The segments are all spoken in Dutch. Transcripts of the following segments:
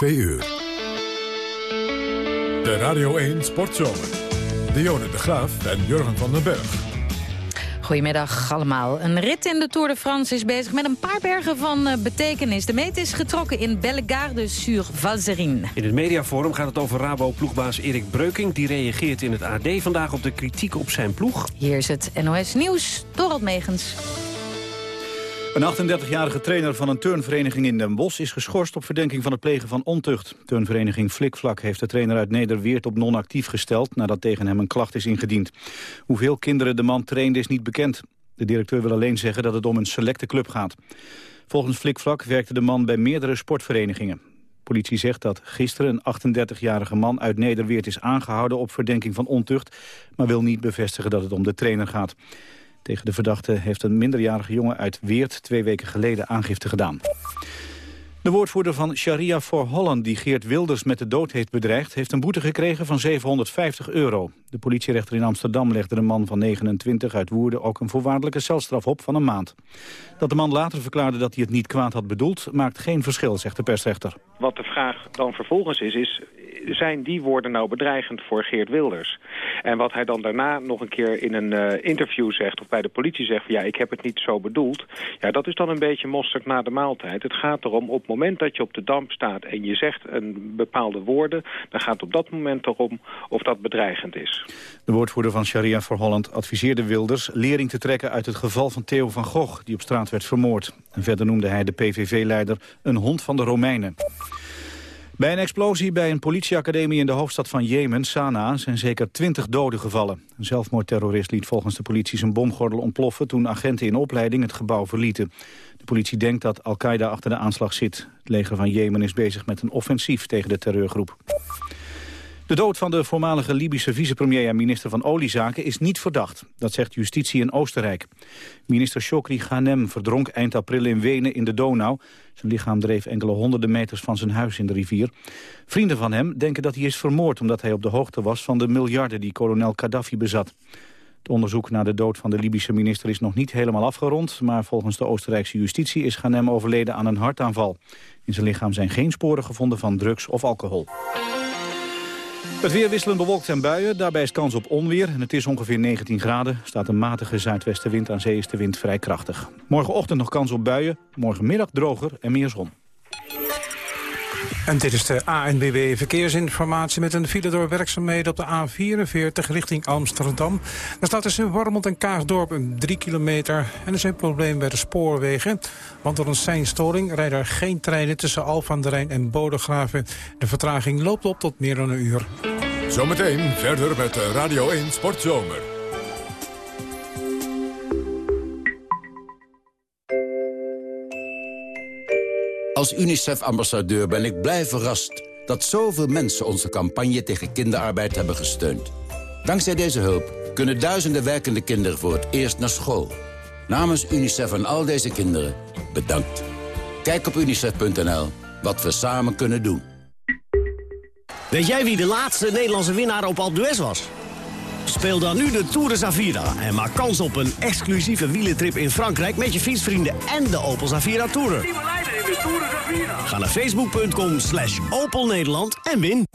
2 uur. De Radio 1 Sportzomer. Dionne de Graaf en Jurgen van den Berg. Goedemiddag allemaal. Een rit in de Tour de France is bezig met een paar bergen van uh, betekenis. De meet is getrokken in Bellegarde-sur-Valserine. In het mediaforum gaat het over Rabo-ploegbaas Erik Breuking. Die reageert in het AD vandaag op de kritiek op zijn ploeg. Hier is het NOS Nieuws, Dorald Megens. Een 38-jarige trainer van een turnvereniging in Den Bosch is geschorst op verdenking van het plegen van ontucht. Turnvereniging Flikvlak heeft de trainer uit Nederweert op non-actief gesteld nadat tegen hem een klacht is ingediend. Hoeveel kinderen de man trainde is niet bekend. De directeur wil alleen zeggen dat het om een selecte club gaat. Volgens Flikvlak werkte de man bij meerdere sportverenigingen. Politie zegt dat gisteren een 38-jarige man uit Nederweert is aangehouden op verdenking van ontucht, maar wil niet bevestigen dat het om de trainer gaat. Tegen de verdachte heeft een minderjarige jongen uit Weert twee weken geleden aangifte gedaan. De woordvoerder van Sharia for Holland, die Geert Wilders met de dood heeft bedreigd... heeft een boete gekregen van 750 euro. De politierechter in Amsterdam legde de man van 29 uit Woerden... ook een voorwaardelijke celstraf op van een maand. Dat de man later verklaarde dat hij het niet kwaad had bedoeld... maakt geen verschil, zegt de persrechter. Wat de vraag dan vervolgens is, is zijn die woorden nou bedreigend voor Geert Wilders? En wat hij dan daarna nog een keer in een uh, interview zegt... of bij de politie zegt van ja, ik heb het niet zo bedoeld... ja, dat is dan een beetje mosterd na de maaltijd. Het gaat erom, op het moment dat je op de damp staat... en je zegt een bepaalde woorden... dan gaat het op dat moment erom of dat bedreigend is. De woordvoerder van Sharia voor Holland adviseerde Wilders... lering te trekken uit het geval van Theo van Gogh... die op straat werd vermoord. En verder noemde hij de PVV-leider een hond van de Romeinen. Bij een explosie bij een politieacademie in de hoofdstad van Jemen, Sanaa, zijn zeker twintig doden gevallen. Een zelfmoordterrorist liet volgens de politie zijn bomgordel ontploffen toen agenten in opleiding het gebouw verlieten. De politie denkt dat Al-Qaeda achter de aanslag zit. Het leger van Jemen is bezig met een offensief tegen de terreurgroep. De dood van de voormalige Libische vicepremier en minister van Oliezaken is niet verdacht. Dat zegt justitie in Oostenrijk. Minister Shokri Ghanem verdronk eind april in Wenen in de Donau. Zijn lichaam dreef enkele honderden meters van zijn huis in de rivier. Vrienden van hem denken dat hij is vermoord omdat hij op de hoogte was van de miljarden die kolonel Gaddafi bezat. Het onderzoek naar de dood van de Libische minister is nog niet helemaal afgerond... maar volgens de Oostenrijkse justitie is Ghanem overleden aan een hartaanval. In zijn lichaam zijn geen sporen gevonden van drugs of alcohol. Het weer wisselend bewolkt en buien, daarbij is kans op onweer. En het is ongeveer 19 graden. staat een matige zuidwestenwind, aan zee is de wind vrij krachtig. Morgenochtend nog kans op buien, morgenmiddag droger en meer zon. En dit is de ANBB Verkeersinformatie met een file door werkzaamheden op de A44 richting Amsterdam. Daar staat tussen Warmond en Kaagdorp een 3 kilometer. En er zijn problemen bij de spoorwegen. Want door een seinstoring rijden er geen treinen tussen Alphen aan de Rijn en Bodegraven. De vertraging loopt op tot meer dan een uur. Zometeen verder met Radio 1 Sportzomer. Als UNICEF-ambassadeur ben ik blij verrast dat zoveel mensen onze campagne tegen kinderarbeid hebben gesteund. Dankzij deze hulp kunnen duizenden werkende kinderen voor het eerst naar school. Namens UNICEF en al deze kinderen, bedankt. Kijk op unicef.nl wat we samen kunnen doen. Weet jij wie de laatste Nederlandse winnaar op Alpe was? Speel dan nu de Tour de Zavira en maak kans op een exclusieve wielentrip in Frankrijk... met je fietsvrienden en de Opel Zavira Tourer. Ga naar facebook.com slash Opel Nederland en win.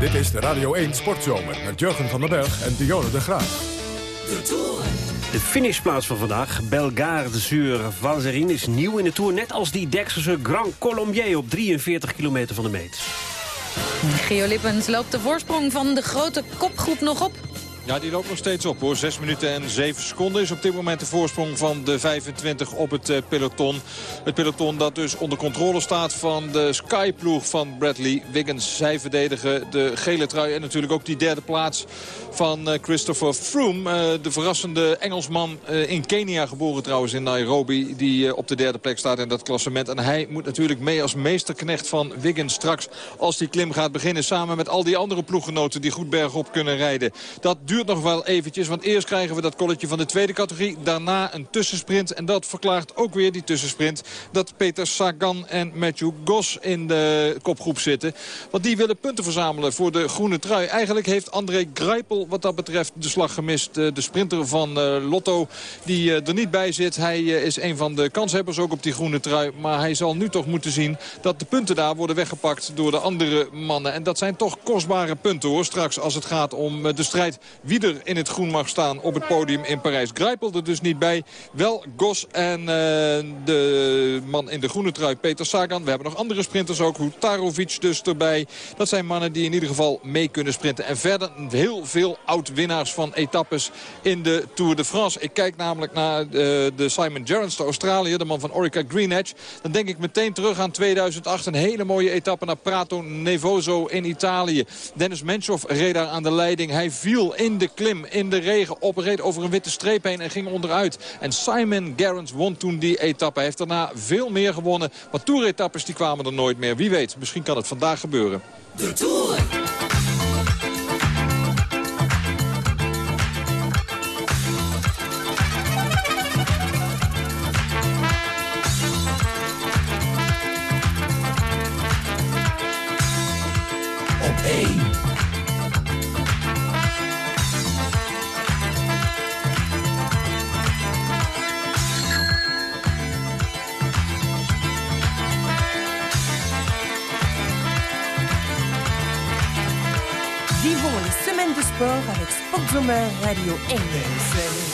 Dit is de Radio 1 Sportzomer met Jurgen van den Berg en Dionne de Graaf. De Tour. De finishplaats van vandaag, Belgarde sur Valserine, is nieuw in de Tour. Net als die Dexterse Grand Colombier op 43 kilometer van de meet. Geo Lippens loopt de voorsprong van de grote kopgroep nog op. Ja, die loopt nog steeds op hoor. 6 minuten en 7 seconden is op dit moment de voorsprong van de 25 op het uh, peloton. Het peloton dat dus onder controle staat van de Skyploeg van Bradley Wiggins. Zij verdedigen de gele trui en natuurlijk ook die derde plaats van uh, Christopher Froome. Uh, de verrassende Engelsman in Kenia geboren trouwens in Nairobi. Die op de derde plek staat in dat klassement. En hij moet natuurlijk mee als meesterknecht van Wiggins straks als die klim gaat beginnen. Samen met al die andere ploeggenoten die goed bergop kunnen rijden. Dat duurt duurt nog wel eventjes. Want eerst krijgen we dat kolletje van de tweede categorie. Daarna een tussensprint. En dat verklaart ook weer die tussensprint. Dat Peter Sagan en Matthew Goss in de kopgroep zitten. Want die willen punten verzamelen voor de groene trui. Eigenlijk heeft André Greipel wat dat betreft de slag gemist. De sprinter van Lotto die er niet bij zit. Hij is een van de kanshebbers ook op die groene trui. Maar hij zal nu toch moeten zien dat de punten daar worden weggepakt door de andere mannen. En dat zijn toch kostbare punten hoor. Straks als het gaat om eh, de strijd wie er in het groen mag staan op het podium in Parijs. Grijpel er dus niet bij. Wel Gos en uh, de man in de groene trui Peter Sagan. We hebben nog andere sprinters ook. Hutarovic dus erbij. Dat zijn mannen die in ieder geval mee kunnen sprinten. En verder heel veel oud-winnaars van etappes in de Tour de France. Ik kijk namelijk naar uh, de Simon Gerrans, de Australiër, de man van Orica Greenedge. Dan denk ik meteen terug aan 2008. Een hele mooie etappe naar Prato Nevoso in Italië. Dennis Menchoff reed daar aan de leiding. Hij viel in de klim, in de regen, op, reed over een witte streep heen en ging onderuit. En Simon Gerrans won toen die etappe. Hij heeft daarna veel meer gewonnen. Maar toeretappes die kwamen er nooit meer. Wie weet, misschien kan het vandaag gebeuren. De Tour. Sportzomer Radio 1.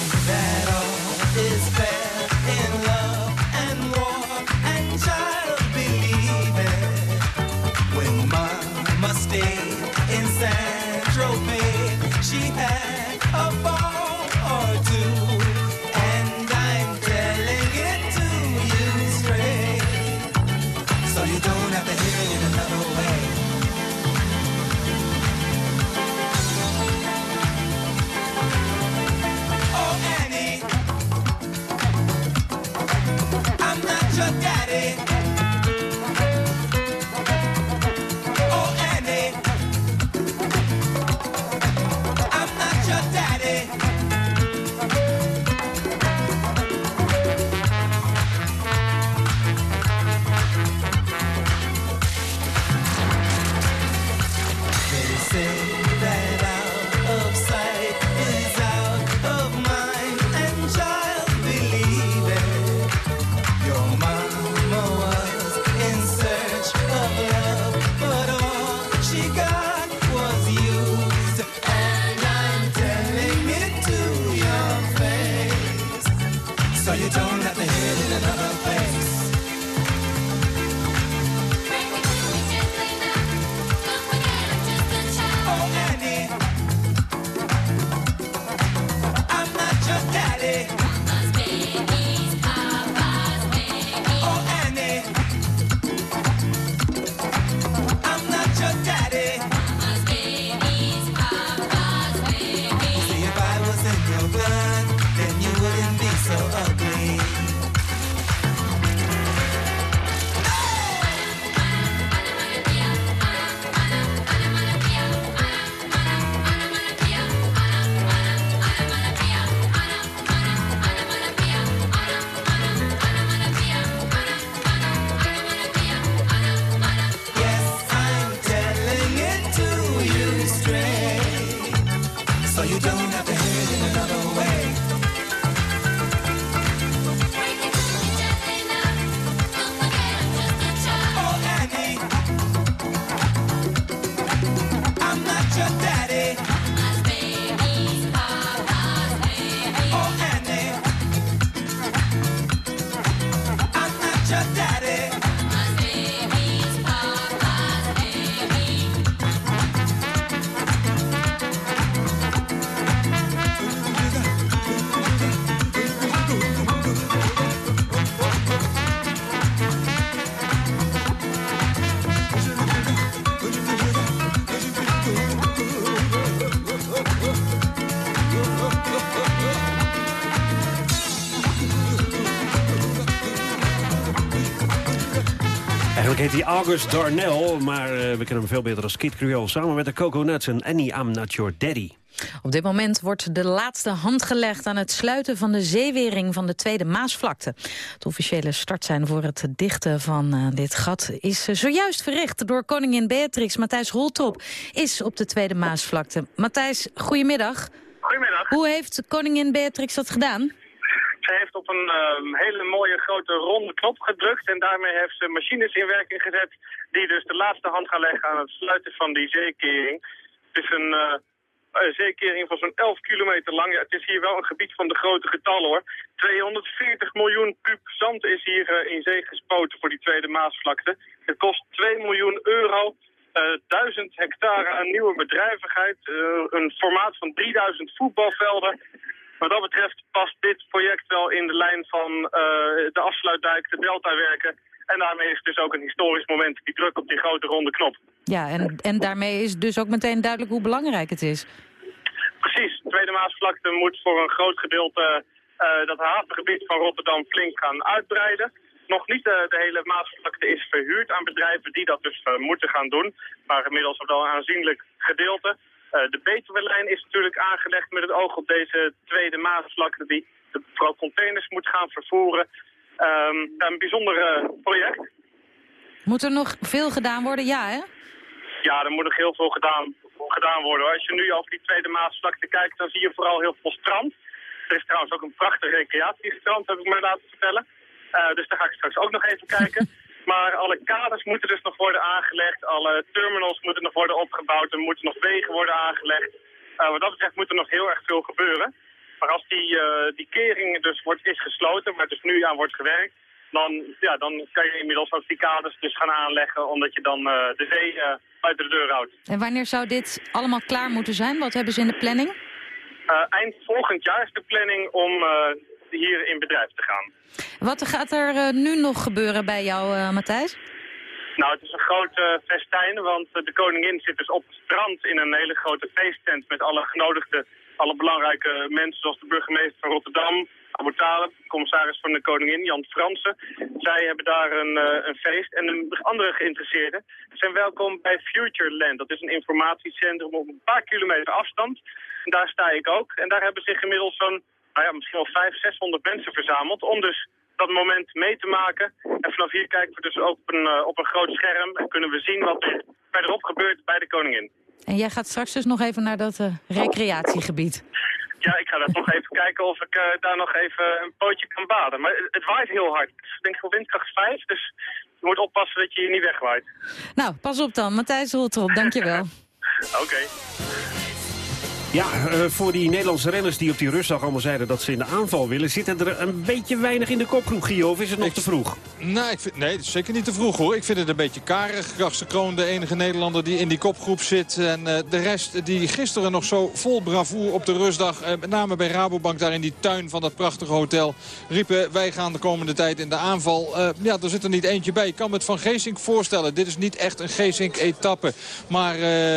Heet hij August Darnell, maar uh, we kennen hem veel beter als Kid Creole... samen met de Coco Nuts en Annie, I'm Not Your Daddy. Op dit moment wordt de laatste hand gelegd aan het sluiten van de zeewering van de Tweede Maasvlakte. Het officiële startsein voor het dichten van uh, dit gat is uh, zojuist verricht door koningin Beatrix. Matthijs Holtrop is op de Tweede Maasvlakte. Matthijs, goedemiddag. Goedemiddag. Hoe heeft koningin Beatrix dat gedaan? Op een uh, hele mooie grote ronde knop gedrukt en daarmee heeft ze machines in werking gezet die dus de laatste hand gaan leggen aan het sluiten van die zeekering. Het is een uh, zeekering van zo'n 11 kilometer lang. Ja, het is hier wel een gebied van de grote getallen hoor. 240 miljoen kub zand is hier uh, in zee gespoten voor die tweede Maasvlakte. Het kost 2 miljoen euro. Uh, 1000 hectare aan nieuwe bedrijvigheid. een formaat van 3000 voetbalvelden. Wat dat betreft past dit project wel in de lijn van de afsluitdijk, de deltawerken. En daarmee is het dus ook een historisch moment, die druk op die grote ronde knop. Ja, en, en daarmee is dus ook meteen duidelijk hoe belangrijk het is. Precies. De Tweede Maasvlakte moet voor een groot gedeelte uh, dat havengebied van Rotterdam flink gaan uitbreiden. Nog niet uh, de hele Maasvlakte is verhuurd aan bedrijven die dat dus uh, moeten gaan doen. Maar inmiddels wel een aanzienlijk gedeelte. De Betuwe-lijn is natuurlijk aangelegd met het oog op deze Tweede Maasvlakte... die de vooral containers moet gaan vervoeren. Um, een bijzonder project. Moet er nog veel gedaan worden? Ja, hè? Ja, er moet nog heel veel gedaan, gedaan worden. Als je nu over die tweede Maasvlakte kijkt, dan zie je vooral heel veel strand. Er is trouwens ook een prachtig recreatiestrand, heb ik me laten vertellen. Uh, dus daar ga ik straks ook nog even kijken. Maar alle kaders moeten dus nog worden aangelegd. Alle terminals moeten nog worden opgebouwd. Er moeten nog wegen worden aangelegd. Uh, wat dat betreft moet er nog heel erg veel gebeuren. Maar als die, uh, die kering dus wordt, is gesloten, waar dus nu aan wordt gewerkt dan, ja, dan kan je inmiddels ook die kaders dus gaan aanleggen, omdat je dan uh, de zee uh, buiten de deur houdt. En wanneer zou dit allemaal klaar moeten zijn? Wat hebben ze in de planning? Uh, eind volgend jaar is de planning om hier in bedrijf te gaan. Wat gaat er nu nog gebeuren bij jou, Matthijs? Nou, het is een grote festijn, want de koningin zit dus op het strand in een hele grote feesttent met alle genodigde, alle belangrijke mensen zoals de burgemeester van Rotterdam, Abu Talib, commissaris van de koningin, Jan Fransen. Zij hebben daar een, uh, een feest en andere geïnteresseerden zijn welkom bij Futureland. Dat is een informatiecentrum op een paar kilometer afstand. En daar sta ik ook. En daar hebben zich inmiddels zo'n, nou ja, misschien wel 500, 600 mensen verzameld om dus dat moment mee te maken. En vanaf hier kijken we dus ook op een, uh, op een groot scherm en kunnen we zien wat er verderop gebeurt bij de koningin. En jij gaat straks dus nog even naar dat uh, recreatiegebied. Ja, ik ga daar toch even kijken of ik uh, daar nog even een pootje kan baden. Maar het, waait heel hard. Ik denk voor windkracht 5, dus je moet oppassen dat je hier niet wegwaait. Nou, pas op dan. Matthijs Holtrop, dankjewel. Oké. Okay. Ja, uh, voor die Nederlandse renners die op die rustdag allemaal zeiden dat ze in de aanval willen... zitten er een beetje weinig in de kopgroep, Gio, of is het nog te vroeg? Nou, ik vind, nee, zeker niet te vroeg hoor. Ik vind het een beetje karig. Grachse Kroon, de enige Nederlander die in die kopgroep zit. En uh, de rest die gisteren nog zo vol bravoer op de rustdag... Uh, met name bij Rabobank daar in die tuin van dat prachtige hotel... riepen wij gaan de komende tijd in de aanval. ja, er zit er niet eentje bij. Ik kan me het van Geesink voorstellen. Dit is niet echt een Geesink-etappe. Maar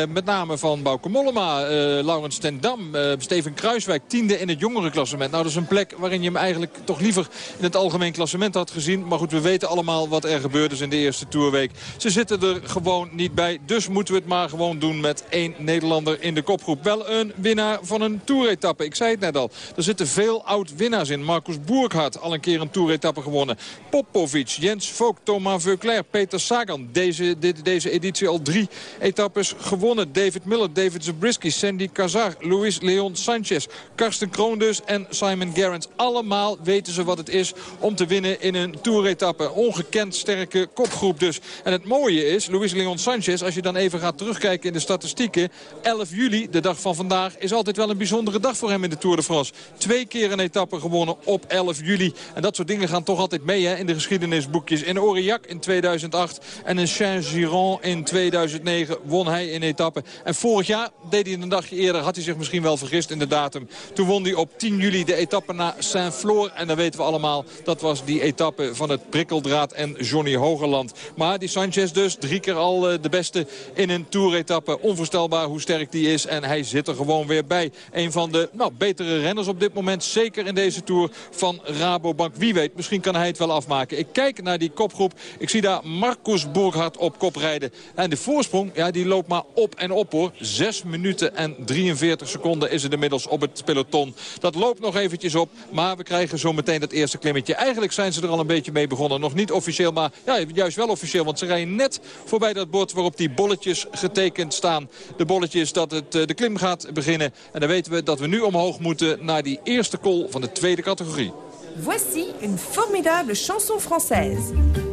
met name van Bauke Mollema, Laurens Dam. Uh, Steven Kruiswijk, tiende in het jongerenklassement. Nou, dat is een plek waarin je hem eigenlijk toch liever in het algemeen klassement had gezien. Maar goed, we weten allemaal wat er gebeurd is in de eerste toerweek. Ze zitten er gewoon niet bij. Dus moeten we het maar gewoon doen met één Nederlander in de kopgroep. Wel een winnaar van een toeretappe. Ik zei het net al. Er zitten veel oud-winnaars in. Marcus Boerkhardt, al een keer een toeretappe gewonnen. Popovic, Jens Vogt, Thomas Veuclair, Peter Sagan. Deze, dit, deze editie al drie etappes gewonnen. David Miller, David Zabriskie, Sandy Kazar, Luis Leon Sanchez, Karsten Kroon dus en Simon Gerrans. Allemaal weten ze wat het is om te winnen in een toeretappe. Ongekend sterke kopgroep dus. En het mooie is, Luis Leon Sanchez, als je dan even gaat terugkijken in de statistieken... 11 juli, de dag van vandaag, is altijd wel een bijzondere dag voor hem in de Tour de France. Twee keer een etappe gewonnen op 11 juli. En dat soort dingen gaan toch altijd mee hè, in de geschiedenisboekjes. In Aurillac in 2008 en in Saint-Giron in 2009 won hij in etappe. En vorig jaar deed hij een dagje eerder, had hij zich misschien wel vergist in de datum. Toen won hij op 10 juli de etappe naar Saint-Floor. En dan weten we allemaal, dat was die etappe van het prikkeldraad en Johnny Hogerland. Maar die Sanchez dus, drie keer al eh, de beste in een toeretappe. Onvoorstelbaar hoe sterk die is. En hij zit er gewoon weer bij. Een van de nou, betere renners op dit moment. Zeker in deze Tour van Rabobank. Wie weet, misschien kan hij het wel afmaken. Ik kijk naar die kopgroep. Ik zie daar Marcus Burghardt op kop rijden. En de voorsprong, ja, die loopt maar op en op hoor. 6 minuten en 43 43 seconden is het inmiddels op het peloton. Dat loopt nog eventjes op, maar we krijgen zo meteen dat eerste klimmetje. Eigenlijk zijn ze er al een beetje mee begonnen. Nog niet officieel, maar ja, juist wel officieel. Want ze rijden net voorbij dat bord waarop die bolletjes getekend staan. De bolletjes dat het, de klim gaat beginnen. En dan weten we dat we nu omhoog moeten naar die eerste call van de tweede categorie. Voici une formidable chanson française.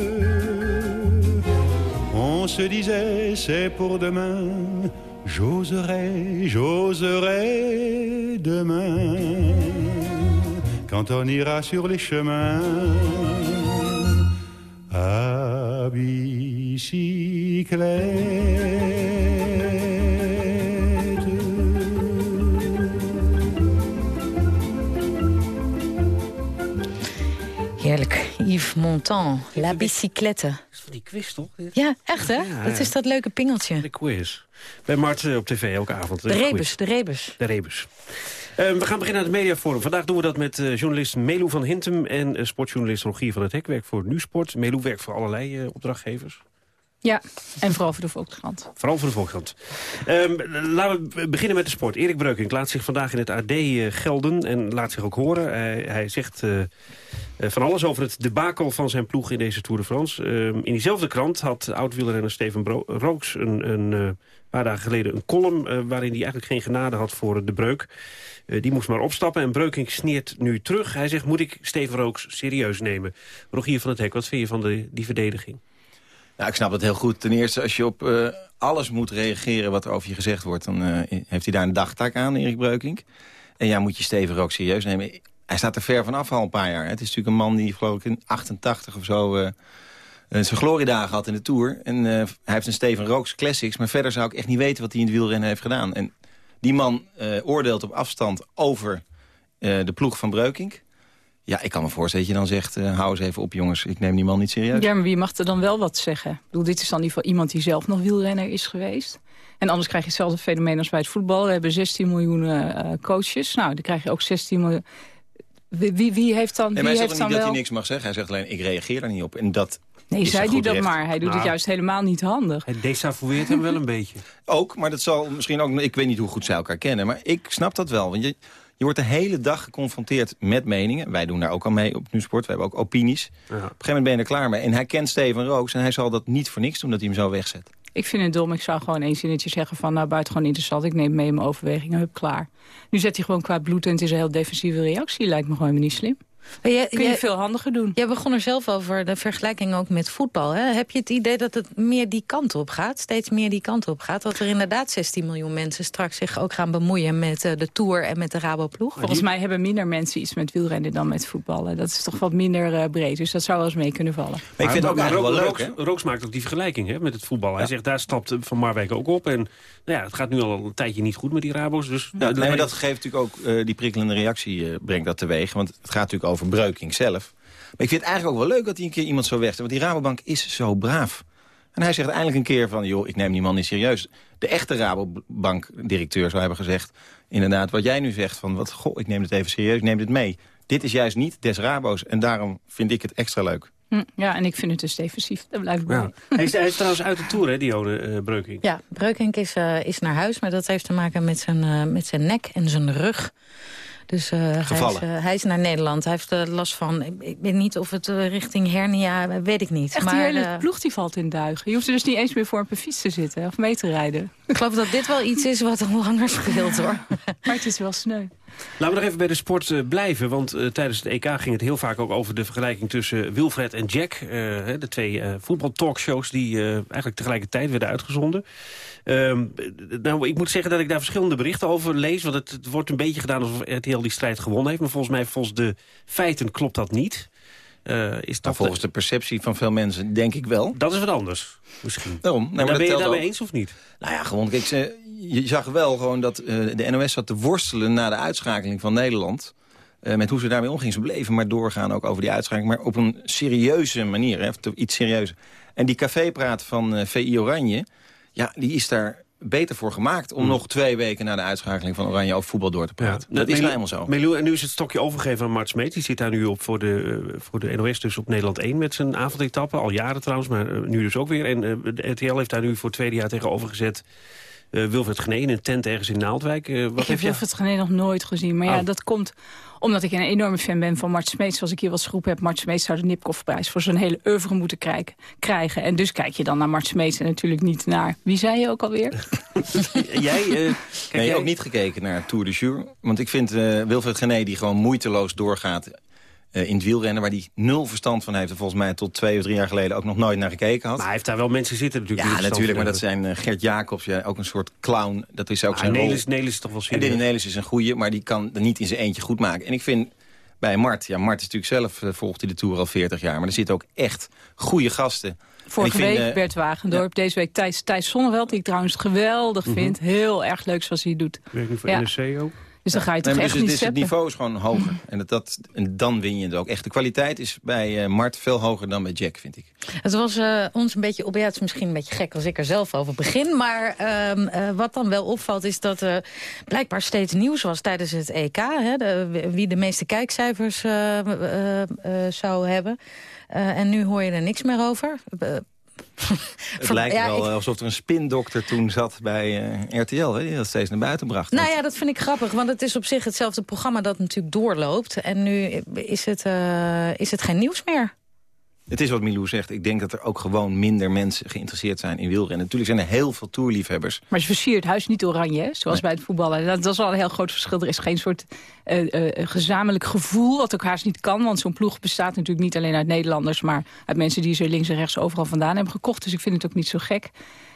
Se disait c'est pour demain, j'oserai, j'oserai demain. Quand on ira sur les chemins à Heerlijk. Yves Montand, La Bicyclette. Dat is van die quiz, toch? Ja, echt hè? Ja, dat is dat leuke pingeltje. De quiz. Bij Mart op tv elke avond. De, rebus, de rebus. De rebus. Uh, we gaan beginnen aan het mediaforum. Vandaag doen we dat met uh, journalist Melu van Hintem... en uh, sportjournalist Rogier van het Hek. Werkt voor Nusport. Melu werkt voor allerlei opdrachtgevers. Ja, en vooral voor de Volkskrant. Vooral voor de Volkskrant. Um, laten we beginnen met de sport. Erik Breukink laat zich vandaag in het AD gelden en laat zich ook horen. Hij, hij zegt van alles over het debakel van zijn ploeg in deze Tour de France. Um, in diezelfde krant had oud-wielrenner Steven Rooks een... een paar dagen geleden een column... Waarin hij eigenlijk geen genade had voor de breuk. Die moest maar opstappen en Breukink sneert nu terug. Hij zegt, moet ik Steven Rooks serieus nemen? Rogier van het Hek, wat vind je van de, die verdediging? Nou, ik snap het heel goed. Ten eerste, als je op uh, alles moet reageren wat er over je gezegd wordt... dan heeft hij daar een dagtaak aan, Erik Breukink. En ja, moet je Steven Rooks serieus nemen. Hij staat er ver vanaf al een paar jaar. Het is natuurlijk een man die, geloof ik, in 88 of zo zijn gloriedagen had in de Tour. En uh, hij heeft een Steven Rooks Classics. Maar verder zou ik echt niet weten wat hij in het wielrennen heeft gedaan. En die man uh, oordeelt op afstand over uh, de ploeg van Breukink. Ja, ik kan me voorstellen dat je dan zegt... hou eens even op jongens, ik neem die man niet serieus. Ja, maar wie mag er dan wel wat zeggen? Ik bedoel, dit is dan in ieder geval iemand die zelf nog wielrenner is geweest. En anders krijg je hetzelfde fenomeen als bij het voetbal. We hebben 16 miljoen coaches. Nou, dan krijg je ook 16 miljoen... Wie, wie, heeft dan, en wie hij heeft zegt dan niet wel... dat hij niks mag zeggen. Hij zegt alleen, ik reageer er niet op. En dat Nee, zei hij dat maar. Hij doet nou, het juist helemaal niet handig. Hij desavoueert hem wel een beetje. Ook, maar dat zal misschien ook... Ik weet niet hoe goed zij elkaar kennen, maar ik snap dat wel. Want je, je wordt de hele dag geconfronteerd met meningen. Wij doen daar ook al mee op Nusport. We hebben ook opinies. Ja. Op een gegeven moment ben je er klaar mee. En hij kent Steven Rooks en hij zal dat niet voor niks doen dat hij hem zo wegzet. Ik vind het dom. Ik zou gewoon één zinnetje zeggen van... nou, buitengewoon interessant. Ik neem mee mijn overwegingen. Hup, klaar. Nu zet hij gewoon qua bloed en het is een heel defensieve reactie. Lijkt me gewoon niet slim. Kun je jij- veel handiger doen. Jij begon er zelf over de vergelijking ook met voetbal. Hè? Heb je het idee dat het meer die kant op gaat? Steeds meer die kant op gaat? Dat er inderdaad 16 miljoen mensen straks zich ook gaan bemoeien met eh, de Tour en met de Rabo-ploeg? Volgens mij hebben minder mensen iets met wielrennen dan met voetballen. Dat is toch wat minder eh, breed, dus dat zou wel eens mee kunnen vallen. Maar ik vind het ook eigenlijk wel leuk, Rooks, hè? Rooks maakt ook die vergelijking hè, met het voetbal. Hij zegt, daar stapt Van Marwijk ook op. En nou ja, het gaat nu al een tijdje niet goed met die Rabo's. Dus, Ja, nou, nee, maar dat geeft natuurlijk ook, eh, die prikkelende reactie eh, brengt dat teweeg. Want het gaat natuurlijk over Breukink zelf. Maar ik vind het eigenlijk ook wel leuk dat hij een keer iemand zo wegzet. Want die Rabobank is zo braaf. En hij zegt eindelijk een keer van, joh, ik neem die man niet serieus. De echte Rabobank-directeur zou hebben gezegd... inderdaad, wat jij nu zegt, van, wat, goh, ik neem het even serieus, ik neem dit mee. Dit is juist niet des Rabo's en daarom vind ik het extra leuk. Hm, ja, en ik vind het dus defensief. Daar blijf ik bij. Ja. hij, is, hij is trouwens uit de Tour, hè, Dione eh Breukink. Ja, Breukink is, eh, is naar huis, maar dat heeft te maken met zijn, eh, met zijn nek en zijn rug. Dus eh, hij, is, Gevallen. eh, hij is naar Nederland. Hij heeft er last van, ik, ik weet niet of het eh, richting hernia, weet ik niet. Echt, maar die hele ploeg die valt in duigen. Je hoeft er dus niet eens meer voor op een fiets te zitten of mee te rijden. ik geloof dat dit wel iets is wat al langer speelt, hoor. Maar het is wel sneu. Laten we nog even bij de sport eh, blijven. Want eh, tijdens het EK ging het heel vaak ook over de vergelijking tussen Wilfred en Jack. eh, hè, de twee eh voetbaltalkshows die eh, eigenlijk tegelijkertijd werden uitgezonden. Ehm, nou, ik moet zeggen dat ik daar verschillende berichten over lees. Want het, het wordt een beetje gedaan alsof RTL die strijd gewonnen heeft. Maar volgens mij, volgens de feiten klopt dat niet. Eh, is Nou, dat volgens de perceptie van veel mensen denk ik wel. Dat is wat anders, misschien. Daarom. Maar daar ben je daarmee eens of niet? Nou ja, gewoon, kijk, ze, je zag wel gewoon dat eh, de NOS zat te worstelen... na de uitschakeling van Nederland... eh, met hoe ze daarmee omgingen. Ze bleven maar doorgaan ook over die uitschakeling... maar op een serieuze manier, hè, iets serieuzer. En die cafépraat van VI Oranje... ja, die is daar beter voor gemaakt... om nog twee weken na de uitschakeling van Oranje... over voetbal door te praten. dat is nou helemaal zo. Melou, en nu is het stokje overgegeven aan Mart Smeet. Die zit daar nu op voor de, eh, voor de NOS, dus op Nederland 1 met zijn avondetappe. Al jaren trouwens, maar eh, nu dus ook weer. En eh, de RTL heeft daar nu voor het tweede jaar tegenover gezet... eh, Wilfred Genee in een tent ergens in Naaldwijk. Wat ik heb Wilfred Gené nog nooit gezien. Maar ja, Oh. dat komt omdat ik een enorme fan ben van Mart Smeets. Zoals ik hier wat geroepen heb, Mart Smeets zou de Nipkoffprijs... voor zijn hele oeuvre moeten krijgen, krijgen. En dus kijk je dan naar Mart Smeets en natuurlijk niet naar... Wie zei je ook alweer? Jij, eh, kijk, nee, jij- ook niet gekeken naar Tour de Jour. Want ik vind eh, Wilfred Gené die gewoon moeiteloos doorgaat eh, in het wielrennen... waar hij nul verstand van heeft... en volgens mij tot twee of drie jaar geleden ook nog nooit naar gekeken had. Maar hij heeft daar wel mensen zitten natuurlijk. ja, natuurlijk, maar dat zijn eh, Gert Jacobs, ja, ook een soort clown. Dat is ook hebben. zijn Ah, rol. Nelis, Nelis is toch wel En serieus. Danny Nelis is een goeie, maar die kan er niet in zijn eentje goed maken. En ik vind bij Mart, ja, Mart is natuurlijk zelf, eh, volgt hij de Tour al 40 jaar... maar er zitten ook echt goede gasten. Vorige En ik vind, week eh, Bert Wagendorp, deze week Thijs, Thijs Zonneveld... die ik trouwens geweldig Mhm. vind. Heel erg leuk zoals hij het doet. Werkt nu voor Ja. NRC ook. Dus dan ga je Nee, toch maar echt dus, niet dus het niveau is gewoon hoger. En, dat, dat, en dan win je het ook. Echt, de kwaliteit is bij eh, Mart veel hoger dan bij Jack, vind ik. Het was eh, ons een beetje op. Ja, het is misschien een beetje gek als ik er zelf over begin. Maar ehm, eh, wat dan wel opvalt is dat er blijkbaar steeds nieuws was tijdens het EK. Hè, de, wie de meeste kijkcijfers zou hebben. En nu hoor je er niks meer over. Het Ver- lijkt ja, wel ik- eh, alsof er een spindokter toen zat bij eh, RTL. Hè, die dat steeds naar buiten bracht. Nou ja, dat vind ik grappig, want het is op zich hetzelfde programma dat natuurlijk doorloopt. En nu is het, eh, is het geen nieuws meer. Het is wat Milou zegt. Ik denk dat er ook gewoon minder mensen geïnteresseerd zijn in wielrennen. Natuurlijk zijn er heel veel toerliefhebbers. Maar ze versiert het huis niet oranje, hè? zoals bij het voetballen. Dat, dat is wel een heel groot verschil. Er is geen soort eh, eh, gezamenlijk gevoel, wat ook haast niet kan. Want zo'n ploeg bestaat natuurlijk niet alleen uit Nederlanders... maar uit mensen die ze links en rechts overal vandaan hebben gekocht. Dus ik vind het ook niet zo gek.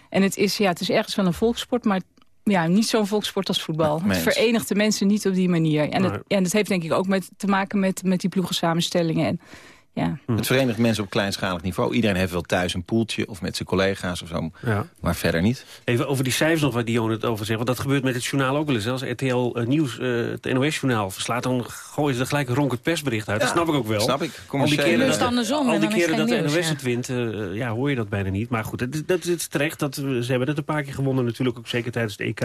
En het is, ja, het is ergens wel een volkssport, maar ja, niet zo'n volkssport als voetbal. Het verenigt de mensen niet op die manier. En, ja, en dat heeft denk ik ook met, te maken met, met die ploegensamenstellingen. En, ja. Het verenigt mensen op kleinschalig niveau. Iedereen heeft wel thuis een poeltje of met zijn collega's of zo. Ja. Maar verder niet. Even over die cijfers nog waar Dion het over zegt. Want dat gebeurt met het journaal ook wel eens. Als RTL eh, Nieuws, eh, het NOS-journaal verslaat... dan gooien ze er gelijk een ronkend persbericht uit. dat snap ik ook wel. snap ik. Al die keren het andersom al die keren dat de NOS ja. het wint, eh, ja, hoor je dat bijna niet. Maar goed, dat, is- dat is terecht. Dat, ze hebben het een paar keer gewonnen natuurlijk, ook zeker tijdens het EK.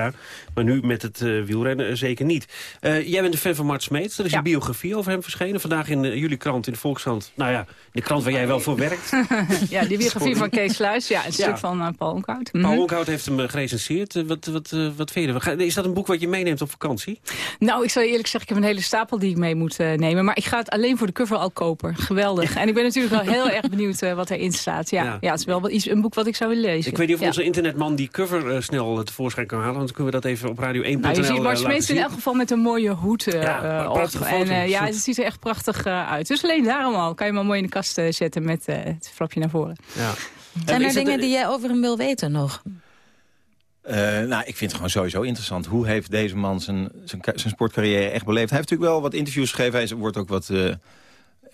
Maar nu met het wielrennen zeker niet. Eh, jij bent een fan van Mart Smeets. Er is Ja. een biografie over hem verschenen. Vandaag in jullie krant in de Volkskrant nou ja, de krant waar jij wel voor werkt. ja, die biografie van Kees Sluis. Ja, een stuk van uh, Paul Onkhout. Paul Onkhout heeft hem gerecenseerd. wat, wat, wat vind je Is dat een boek wat je meeneemt op vakantie? Nou, ik zal eerlijk zeggen, ik heb een hele stapel die ik mee moet nemen. Maar ik ga het alleen voor de cover al kopen. Geweldig. en ik ben natuurlijk wel heel erg benieuwd wat erin staat. Ja, ja. het is wel iets, een boek wat ik zou willen lezen. Ik weet niet of onze internetman die cover snel tevoorschijn kan halen. Want dan kunnen we dat even op Radio 1.nl nou, Je ziet Bart Smeets in elk geval met een mooie hoed ja, op. En ja, het ziet er echt prachtig uit. Dus alleen daarom al kan je hem mooi in de kast zetten met het flapje naar voren. Ja. Zijn er dingen die jij over hem wil weten nog? Uh, nou, ik vind het gewoon sowieso interessant. Hoe heeft deze man zijn, zijn, zijn, sportcarrière echt beleefd? Hij heeft natuurlijk wel wat interviews gegeven. Hij wordt ook wat, uh,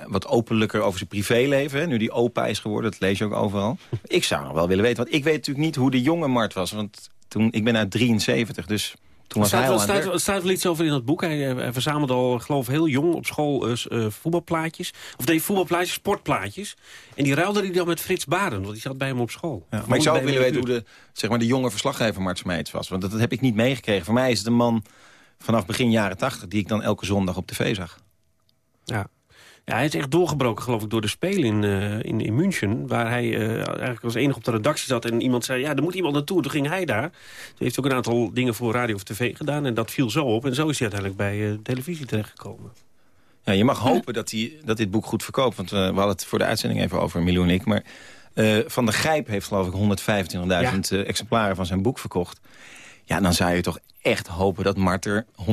wat openlijker over zijn privéleven. Hè? Nu die opa is geworden, dat lees je ook overal. ik zou nog wel willen weten, want ik weet natuurlijk niet hoe de jonge Mart was. Want toen, ik ben uit 73, dus toen was staat, hij al staat, staat wel iets over in dat boek. Hij, eh, hij verzamelde al, geloof heel jong op school uh, voetbalplaatjes. Of deed voetbalplaatjes, sportplaatjes. En die ruilde hij dan met Frits Baren, want die zat bij hem op school. Ja, maar ik zou ook willen weten hoe de, zeg maar, de jonge verslaggever Mart Smeets was. Want dat, dat heb ik niet meegekregen. Voor mij is het een man vanaf begin jaren tachtig... die ik dan elke zondag op tv zag. Ja. Ja, hij is echt doorgebroken, geloof ik, door de Spelen in, uh, in, in München. Waar hij uh, eigenlijk als enige op de redactie zat. En iemand zei, ja, er moet iemand naartoe. Toen ging hij daar. Toen heeft hij ook een aantal dingen voor radio of tv gedaan. En dat viel zo op. En zo is hij uiteindelijk bij uh, televisie terechtgekomen. Ja, je mag hopen dat, die, dat dit boek goed verkoopt. Want we hadden het voor de uitzending even over Miljoen en ik. Maar Van der Grijp heeft geloof ik 125.000 ja. exemplaren van zijn boek verkocht. Ja, dan zou je toch echt hopen dat Marter 150.000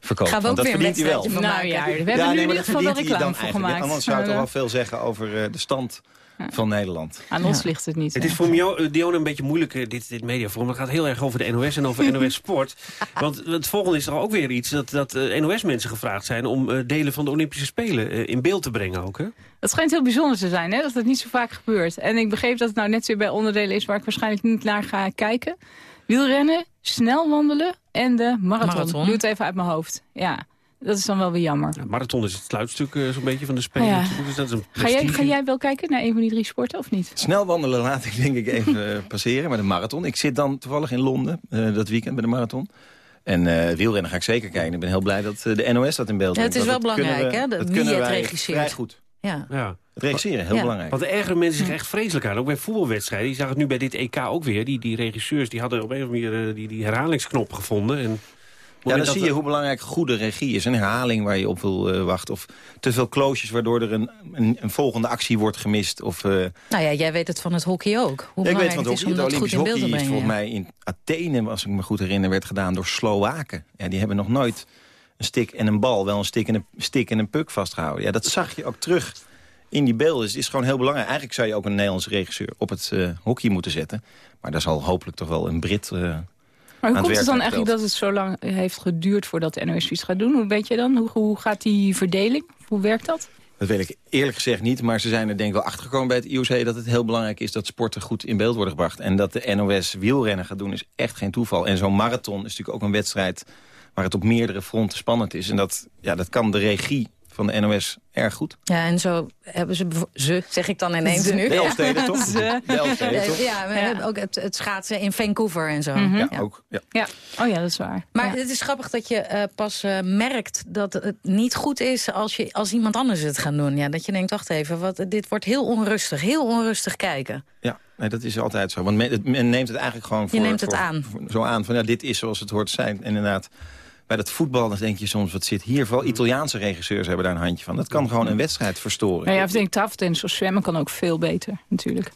verkoopt. Gaan we ook dat weer verdient hij wel. Van nou ja, we hebben ja, nee, nu in ieder geval wel reclame voor gemaakt. Anders zou het toch wel veel zeggen over uh, de stand van Nederland. Aan ons ligt het niet. Het is voor Dion een beetje moeilijk, dit, dit mediaforum. Het gaat heel erg over de NOS en over NOS Sport. Want het volgende is er ook weer iets... dat, dat uh, NOS-mensen gevraagd zijn om uh, delen van de Olympische Spelen uh, in beeld te brengen ook. Hè? Het schijnt heel bijzonder te zijn, hè, dat het niet zo vaak gebeurt. En ik begreep dat het nou net zo bij onderdelen is... waar ik waarschijnlijk niet naar ga kijken. Wielrennen, snel wandelen en de marathon. marathon. Doe het even uit mijn hoofd. Ja. Dat is dan wel weer jammer. Ja, marathon is het sluitstuk uh, zo'n beetje van de Spelen. Ja. Dus dat is een ga, jij, ga jij wel kijken naar een van die drie sporten of niet? Snel wandelen laat ik denk ik even uh, passeren. Maar de marathon. Ik zit dan toevallig in Londen uh, dat weekend bij de marathon. En uh, wielrennen ga ik zeker kijken. Ik ben heel blij dat de NOS dat in beeld heeft. Ja, het is wel belangrijk, we, hè? Dat wie het regisseert. vrij goed. Ja. ja. Het regisseren, heel ja. belangrijk. Want de ergere mensen zich echt vreselijk aan. Ook bij voetbalwedstrijden. Je zag het nu bij dit EK ook weer. Die, die regisseurs die hadden op een of andere manier uh, die, die herhalingsknop gevonden. En ja, dan zie je hoe belangrijk goede regie is. Een herhaling waar je op wil uh, wachten. Of te veel kloosjes waardoor er een, een, een volgende actie wordt gemist. Of, uh, nou ja, jij weet het van het hockey ook. Hoe ik weet van het hockey. Het Olympisch hockey is volgens ja. mij in Athene, als ik me goed herinner, werd gedaan door Slowaken. Ja, die hebben nog nooit een stick en een bal, wel een stick en een, stick en een puck vastgehouden. Ja, dat zag je ook terug in die beelden. Het is gewoon heel belangrijk. Eigenlijk zou je ook een Nederlandse regisseur op het uh, hockey moeten zetten. Maar daar zal hopelijk toch wel een Brit... Uh, maar hoe komt het dan eigenlijk dat het zo lang heeft geduurd voordat de NOS iets gaat doen? Hoe weet je dan? Hoe, hoe gaat die verdeling? Hoe werkt dat? Dat weet ik eerlijk gezegd niet, maar ze zijn er denk ik wel achtergekomen bij het IOC... dat het heel belangrijk is dat sporten goed in beeld worden gebracht. En dat de NOS wielrennen gaat doen is echt geen toeval. En zo'n marathon is natuurlijk ook een wedstrijd waar het op meerdere fronten spannend is. En dat, ja, dat kan de regie van de NOS erg goed. Ja, en zo hebben ze, ze zeg ik dan ineens de, nu. De Elfsteden, toch? Ze. De Elfsteden, toch? Ja, we ja. hebben ook het, het, schaatsen in Vancouver en zo. Mm -hmm. ja, ook. Ja. ja. Oh ja, dat is waar. Maar ja. het is grappig dat je uh, pas uh, merkt dat het niet goed is... Als, je, als iemand anders het gaat doen. Ja, dat je denkt, wacht even, wat, dit wordt heel onrustig. Heel onrustig kijken. Ja, nee, dat is altijd zo. Want men, men neemt het eigenlijk gewoon voor... Je neemt het voor, aan. Voor, zo aan, van ja, dit is zoals het hoort te zijn. En inderdaad bij dat voetbal dan denk je soms, wat zit hier? Vooral Italiaanse regisseurs hebben daar een handje van. Dat kan gewoon een wedstrijd verstoren. Nou ja, ik denk tafeltennis of zwemmen kan ook veel beter, natuurlijk.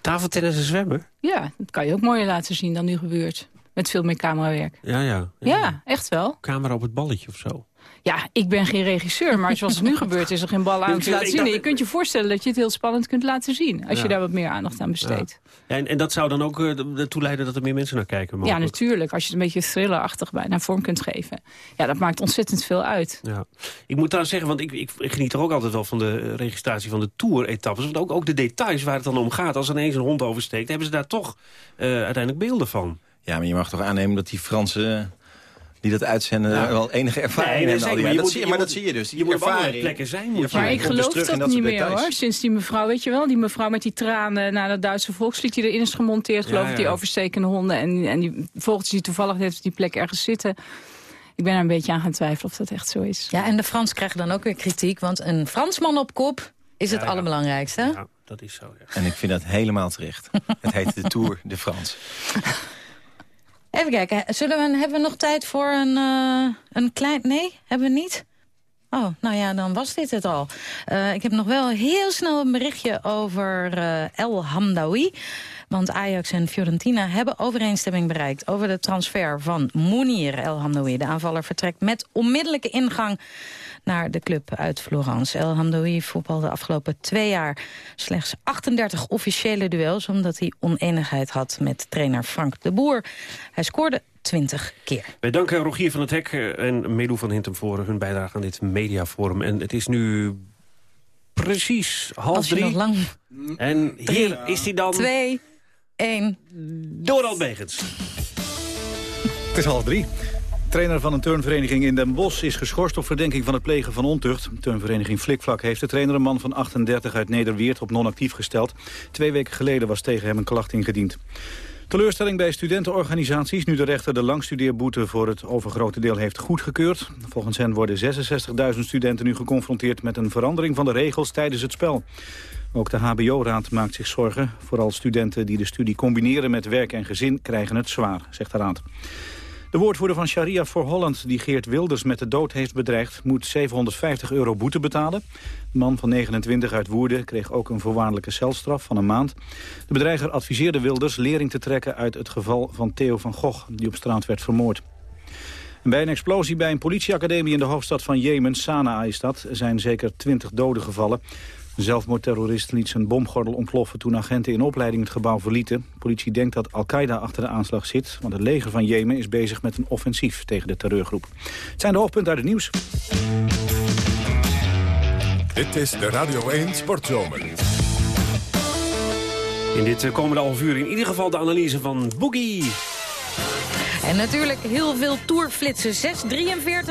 Tafeltennis en zwemmen? Ja, dat kan je ook mooier laten zien dan nu gebeurt. Met veel meer camerawerk. Ja, ja. Ja, ja echt wel. Camera op het balletje of zo. Ja, ik ben geen regisseur, maar zoals het nu gebeurt is er geen bal aan te laten zien. Je kunt je voorstellen dat je het heel spannend kunt laten zien. Als ja. je daar wat meer aandacht aan besteedt. Ja. en, en dat zou dan ook uh, ertoe leiden dat er meer mensen naar kijken? Mogelijk. Ja, natuurlijk. Als je het een beetje thrillerachtig bijna vorm kunt geven. Ja, dat maakt ontzettend veel uit. Ja. Ik moet daar zeggen, want ik, ik, ik geniet er ook altijd wel van de registratie van de Tour-etappes. Want ook, ook de details waar het dan om gaat. Als er ineens een hond oversteekt, hebben ze daar toch uh, uiteindelijk beelden van. Ja, maar je mag toch aannemen dat die Franse die dat uitzenden ja. wel enige ervaring nee, hebben. Maar, maar, dat, moet, zie je, maar dat zie je dus. Die je moet op plekken zijn. Moet maar ik geloof dus dat, dat niet meer hoor. Sinds die mevrouw, weet je wel, die mevrouw met die tranen naar dat Duitse volkslied die erin is gemonteerd, geloof ik, ja, ja. die overstekende honden. En, en die vogeltjes die toevallig op die plek ergens zitten. ik ben er een beetje aan gaan twijfelen of dat echt zo is. Ja, en de Frans krijgen dan ook weer kritiek. Want een Fransman op kop is het Ja, ja. allerbelangrijkste. Ja, dat is zo. Ja. En ik vind dat helemaal terecht. het heet de Tour de France. Even kijken, zullen we, hebben we nog tijd voor een, eh, een klein... Nee, hebben we niet? Oh, nou ja, dan was dit het al. Eh, ik heb nog wel heel snel een berichtje over eh, El Hamdawi. Want Ajax en Fiorentina hebben overeenstemming bereikt... over de transfer van Mounir El Hamdawi. De aanvaller vertrekt met onmiddellijke ingang naar de club uit Florence. El Hamdawi voetbalde de afgelopen twee jaar slechts 38 officiële duels... omdat hij oneenigheid had met trainer Frank de Boer. Hij scoorde 20 keer. Wij danken Rogier van het Hek eh, en Melou van Hintem voor hun bijdrage aan dit mediaforum. En het is nu precies half Als je drie. nog lang... En hier is hij dan, Twee, één. Dorald Begens. Het is half drie. Trainer van een turnvereniging in Den Bosch is geschorst op verdenking van het plegen van ontucht. Turnvereniging Flikvlak heeft de trainer, een man van 38 uit Nederweert, op non-actief gesteld. Twee weken geleden was tegen hem een klacht ingediend. Teleurstelling bij studentenorganisaties nu de rechter de langstudeerboete voor het overgrote deel heeft goedgekeurd. Volgens hen worden 66.000 studenten nu geconfronteerd met een verandering van de regels tijdens het spel. Ook de HBO-raad maakt zich zorgen. Vooral studenten die de studie combineren met werk en gezin krijgen het zwaar, zegt de raad. De woordvoerder van Sharia voor Holland, die Geert Wilders met de dood heeft bedreigd, moet 750 euro boete betalen. De man van 29 uit Woerden kreeg ook een voorwaardelijke celstraf van een maand. De bedreiger adviseerde Wilders lering te trekken uit het geval van Theo van Gogh, die op straat werd vermoord. Bij een explosie bij een politieacademie in de hoofdstad van Jemen, Sanaa is dat, zijn zeker 20 doden gevallen. Een zelfmoordterrorist liet zijn bomgordel ontploffen toen agenten in opleiding het gebouw verlieten. De politie denkt dat Al-Qaeda achter de aanslag zit, want het leger van Jemen is bezig met een offensief tegen de terreurgroep. Het zijn de hoofdpunten uit het nieuws. Dit is de Radio 1 Sportzomer. In dit eh, komende half uur in ieder geval de analyse van Boogie. En natuurlijk heel veel tourflitsen.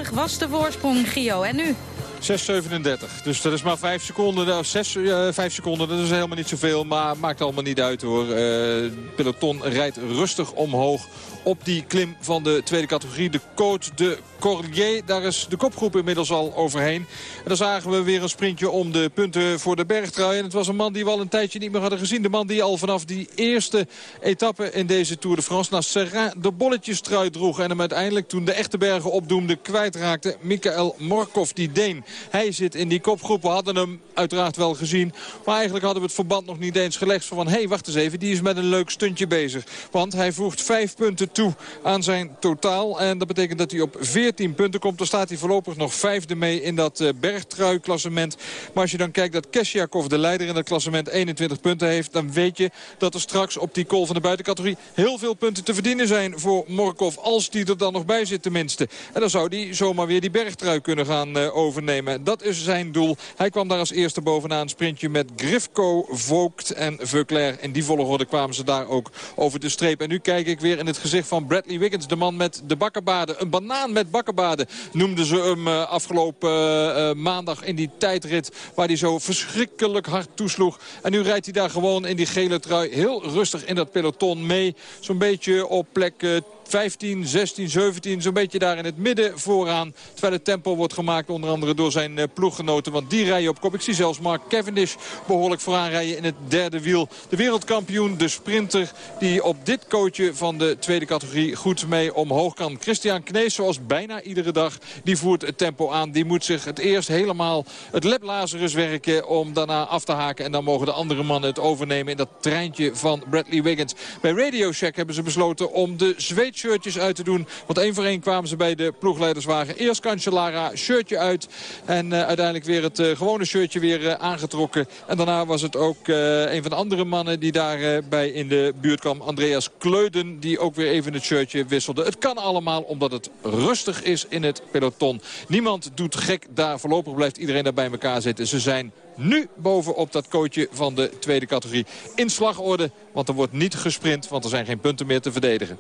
6.43 was de voorsprong, Gio. En nu? 6,37. Dus dat is maar 5 seconden. Nou, 6, eh, 5 seconden, dat is helemaal niet zoveel. Maar maakt allemaal niet uit hoor. Eh, Het peloton rijdt rustig omhoog op die klim van de tweede categorie. De Côte de Corlier. Daar is de kopgroep inmiddels al overheen. En dan zagen we weer een sprintje om de punten voor de bergtrui. En het was een man die we al een tijdje niet meer hadden gezien. De man die al vanaf die eerste etappe in deze Tour de France... naar de bolletjestrui droeg. En hem uiteindelijk toen de echte bergen opdoemde kwijtraakte. Michael Morkov, die Deen. Hij zit in die kopgroep. We hadden hem uiteraard wel gezien. Maar eigenlijk hadden we het verband nog niet eens gelegd. Van, hé, hey, wacht eens even, die is met een leuk stuntje bezig. Want hij voegt vijf punten toe aan zijn totaal. En dat betekent dat hij op 14 punten komt. Dan staat hij voorlopig nog vijfde mee in dat uh, bergtrui-klassement. Maar als je dan kijkt dat Kesjakov, de leider in dat klassement, 21 punten heeft... dan weet je dat er straks op die call van de buitencategorie... heel veel punten te verdienen zijn voor Morkov. Als die er dan nog bij zit tenminste. En dan zou hij zomaar weer die bergtrui kunnen gaan uh, overnemen. Dat is zijn doel. Hij kwam daar als eerste bovenaan. Sprintje met Grifko, Vogt en Veuclair. In die volgorde kwamen ze daar ook over de streep. En nu kijk ik weer in het gezicht van Bradley Wiggins. De man met de bakkenbaden. Een banaan met bakkenbaden noemden ze hem uh, afgelopen uh, maandag in die tijdrit. Waar hij zo verschrikkelijk hard toesloeg. En nu rijdt hij daar gewoon in die gele trui heel rustig in dat peloton mee. Zo'n beetje op plek 15, 16, 17, zo'n beetje daar in het midden vooraan. Terwijl het tempo wordt gemaakt onder andere door zijn uh, ploeggenoten. Want die rijden op kop. Ik zie zelfs Mark Cavendish behoorlijk vooraan rijden in het derde wiel. De wereldkampioen, de sprinter, die op dit coachje van de tweede categorie goed mee omhoog kan. Christian Knees, zoals bijna iedere dag, die voert het tempo aan. Die moet zich het eerst helemaal het leplazerus werken om daarna af te haken. En dan mogen de andere mannen het overnemen in dat treintje van Bradley Wiggins. Bij Radio Shack hebben ze besloten om de Zweedse shirtjes uit te doen. Want één voor één kwamen ze bij de ploegleiderswagen. Eerst Cancellara, shirtje uit. En uh, uiteindelijk weer het uh, gewone shirtje weer uh, aangetrokken. En daarna was het ook een van de andere mannen die daarbij in de buurt kwam. Andreas Kleuden, die ook weer even het shirtje wisselde. Het kan allemaal omdat het rustig is in het peloton. Niemand doet gek daar. Voorlopig blijft iedereen daar bij elkaar zitten. Ze zijn nu bovenop dat coachje van de tweede categorie. In slagorde, want er wordt niet gesprint, want er zijn geen punten meer te verdedigen.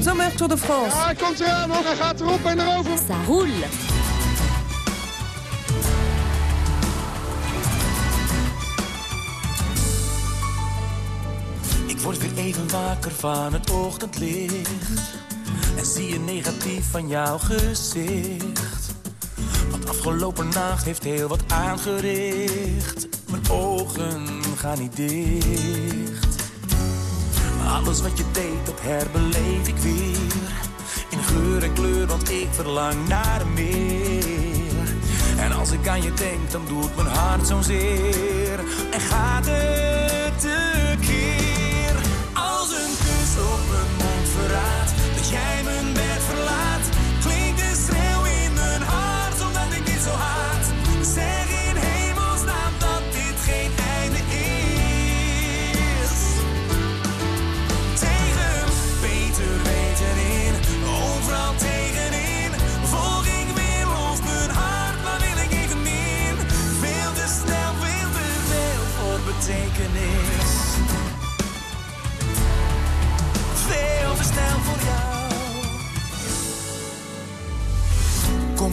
Sportzomer Tour de France. Ja, hij komt eraan hoor. Hij gaat erop en erover. Ça roule. Ik word weer even wakker van het ochtendlicht. En zie je negatief van jouw gezicht. Want afgelopen nacht heeft heel wat aangericht. Mijn ogen gaan niet dicht. Alles wat je deed, dat herbeleef ik weer. In geur en kleur, want ik verlang naar meer. En als ik aan je denk, dan doet mijn hart zo'n zeer. En gaat het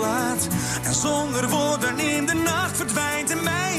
verlaat. En zonder woorden in de nacht verdwijnt en mij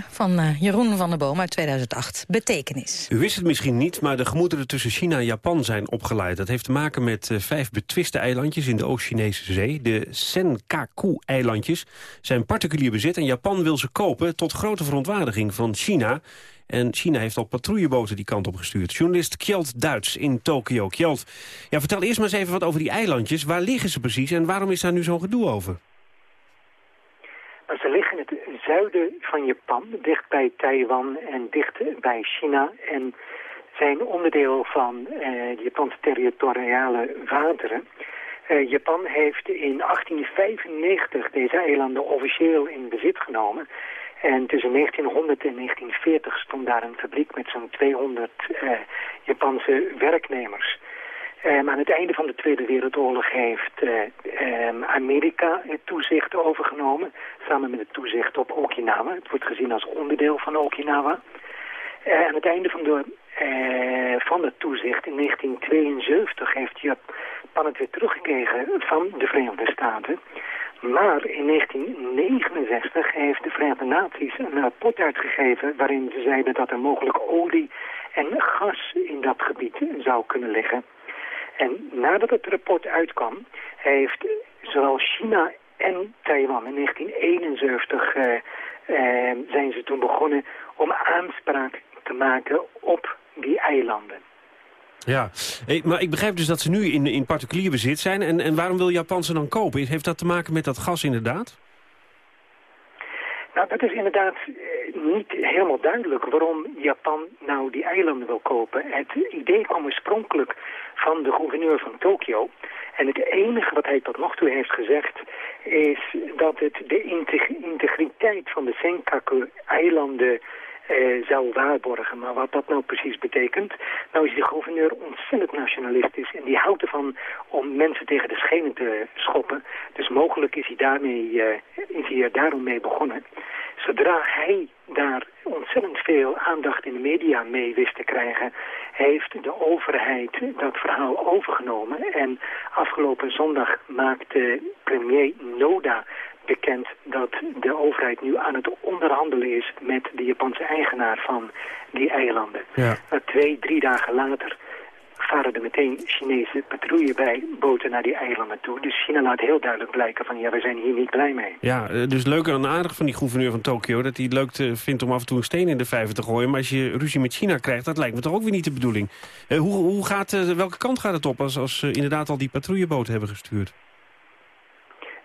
Van eh, Jeroen van der Boom uit 2008. Betekenis. U wist het misschien niet, maar de gemoederen tussen China en Japan zijn opgeleid. Dat heeft te maken met eh, vijf betwiste eilandjes in de Oost-Chinese zee. De Senkaku-eilandjes zijn particulier bezit en Japan wil ze kopen... tot grote verontwaardiging van China. En China heeft al patrouilleboten die kant op gestuurd. Journalist Kjeld Duits in Tokio. Kjeld, ja, vertel eerst maar eens even wat over die eilandjes. Waar liggen ze precies en waarom is daar nu zo'n gedoe over? Maar Ze liggen zuiden van Japan, dicht bij Taiwan en dicht bij China. En zijn onderdeel van eh, Japanse territoriale wateren. Eh, Japan heeft in 1895 deze eilanden officieel in bezit genomen. En tussen 1900 en 1940 stond daar een fabriek met zo'n 200 eh, Japanse werknemers. Um, aan het einde van de Tweede Wereldoorlog heeft uh, um, Amerika het toezicht overgenomen, samen met het toezicht op Okinawa. Het wordt gezien als onderdeel van Okinawa. Uh, aan het einde van, de, van het toezicht in 1972 heeft Japan het weer teruggekregen van de Verenigde Staten. Maar in 1969 heeft de Verenigde Naties een rapport uitgegeven waarin ze zeiden dat er mogelijk olie en gas in dat gebied zou kunnen liggen. En nadat het rapport uitkwam, heeft zowel China en Taiwan in 1971 uh, uh, zijn ze toen begonnen om aanspraak te maken op die eilanden. Ja, hey, maar ik begrijp dus dat ze nu in, in particulier bezit zijn. En, en waarom wil Japan ze dan kopen? Heeft dat te maken met dat gas inderdaad? Nou, dat is inderdaad eh, niet helemaal duidelijk waarom Japan nou die eilanden wil kopen. Het idee kwam oorspronkelijk van de gouverneur van Tokio. En het enige wat hij tot nog toe heeft gezegd is dat het de integriteit van de Senkaku-eilanden eh, zou waarborgen. Maar wat dat nou precies betekent, nou is die gouverneur ontzettend nationalistisch en die houdt ervan om mensen tegen de schenen te schoppen. Dus mogelijk is hij, daarmee, eh, is hij er daarom mee begonnen. Zodra hij daar ontzettend veel aandacht in de media mee wist te krijgen, heeft de overheid dat verhaal overgenomen. En afgelopen zondag maakte premier Noda bekend dat de overheid nu aan het onderhandelen is met de Japanse eigenaar van die eilanden. Ja. twee, drie dagen later varen er meteen Chinese patrouille bij boten naar die eilanden toe. Dus China laat heel duidelijk blijken van ja, we zijn hier niet blij mee. Ja, eh, dus leuk en aardig van die gouverneur van Tokio... dat hij het leuk eh, vindt om af en toe een steen in de vijver te gooien. Maar als je ruzie met China krijgt, dat lijkt me toch ook weer niet de bedoeling. Uh, hoe, hoe gaat, welke kant gaat het op als, als inderdaad al die patrouilleboten hebben gestuurd?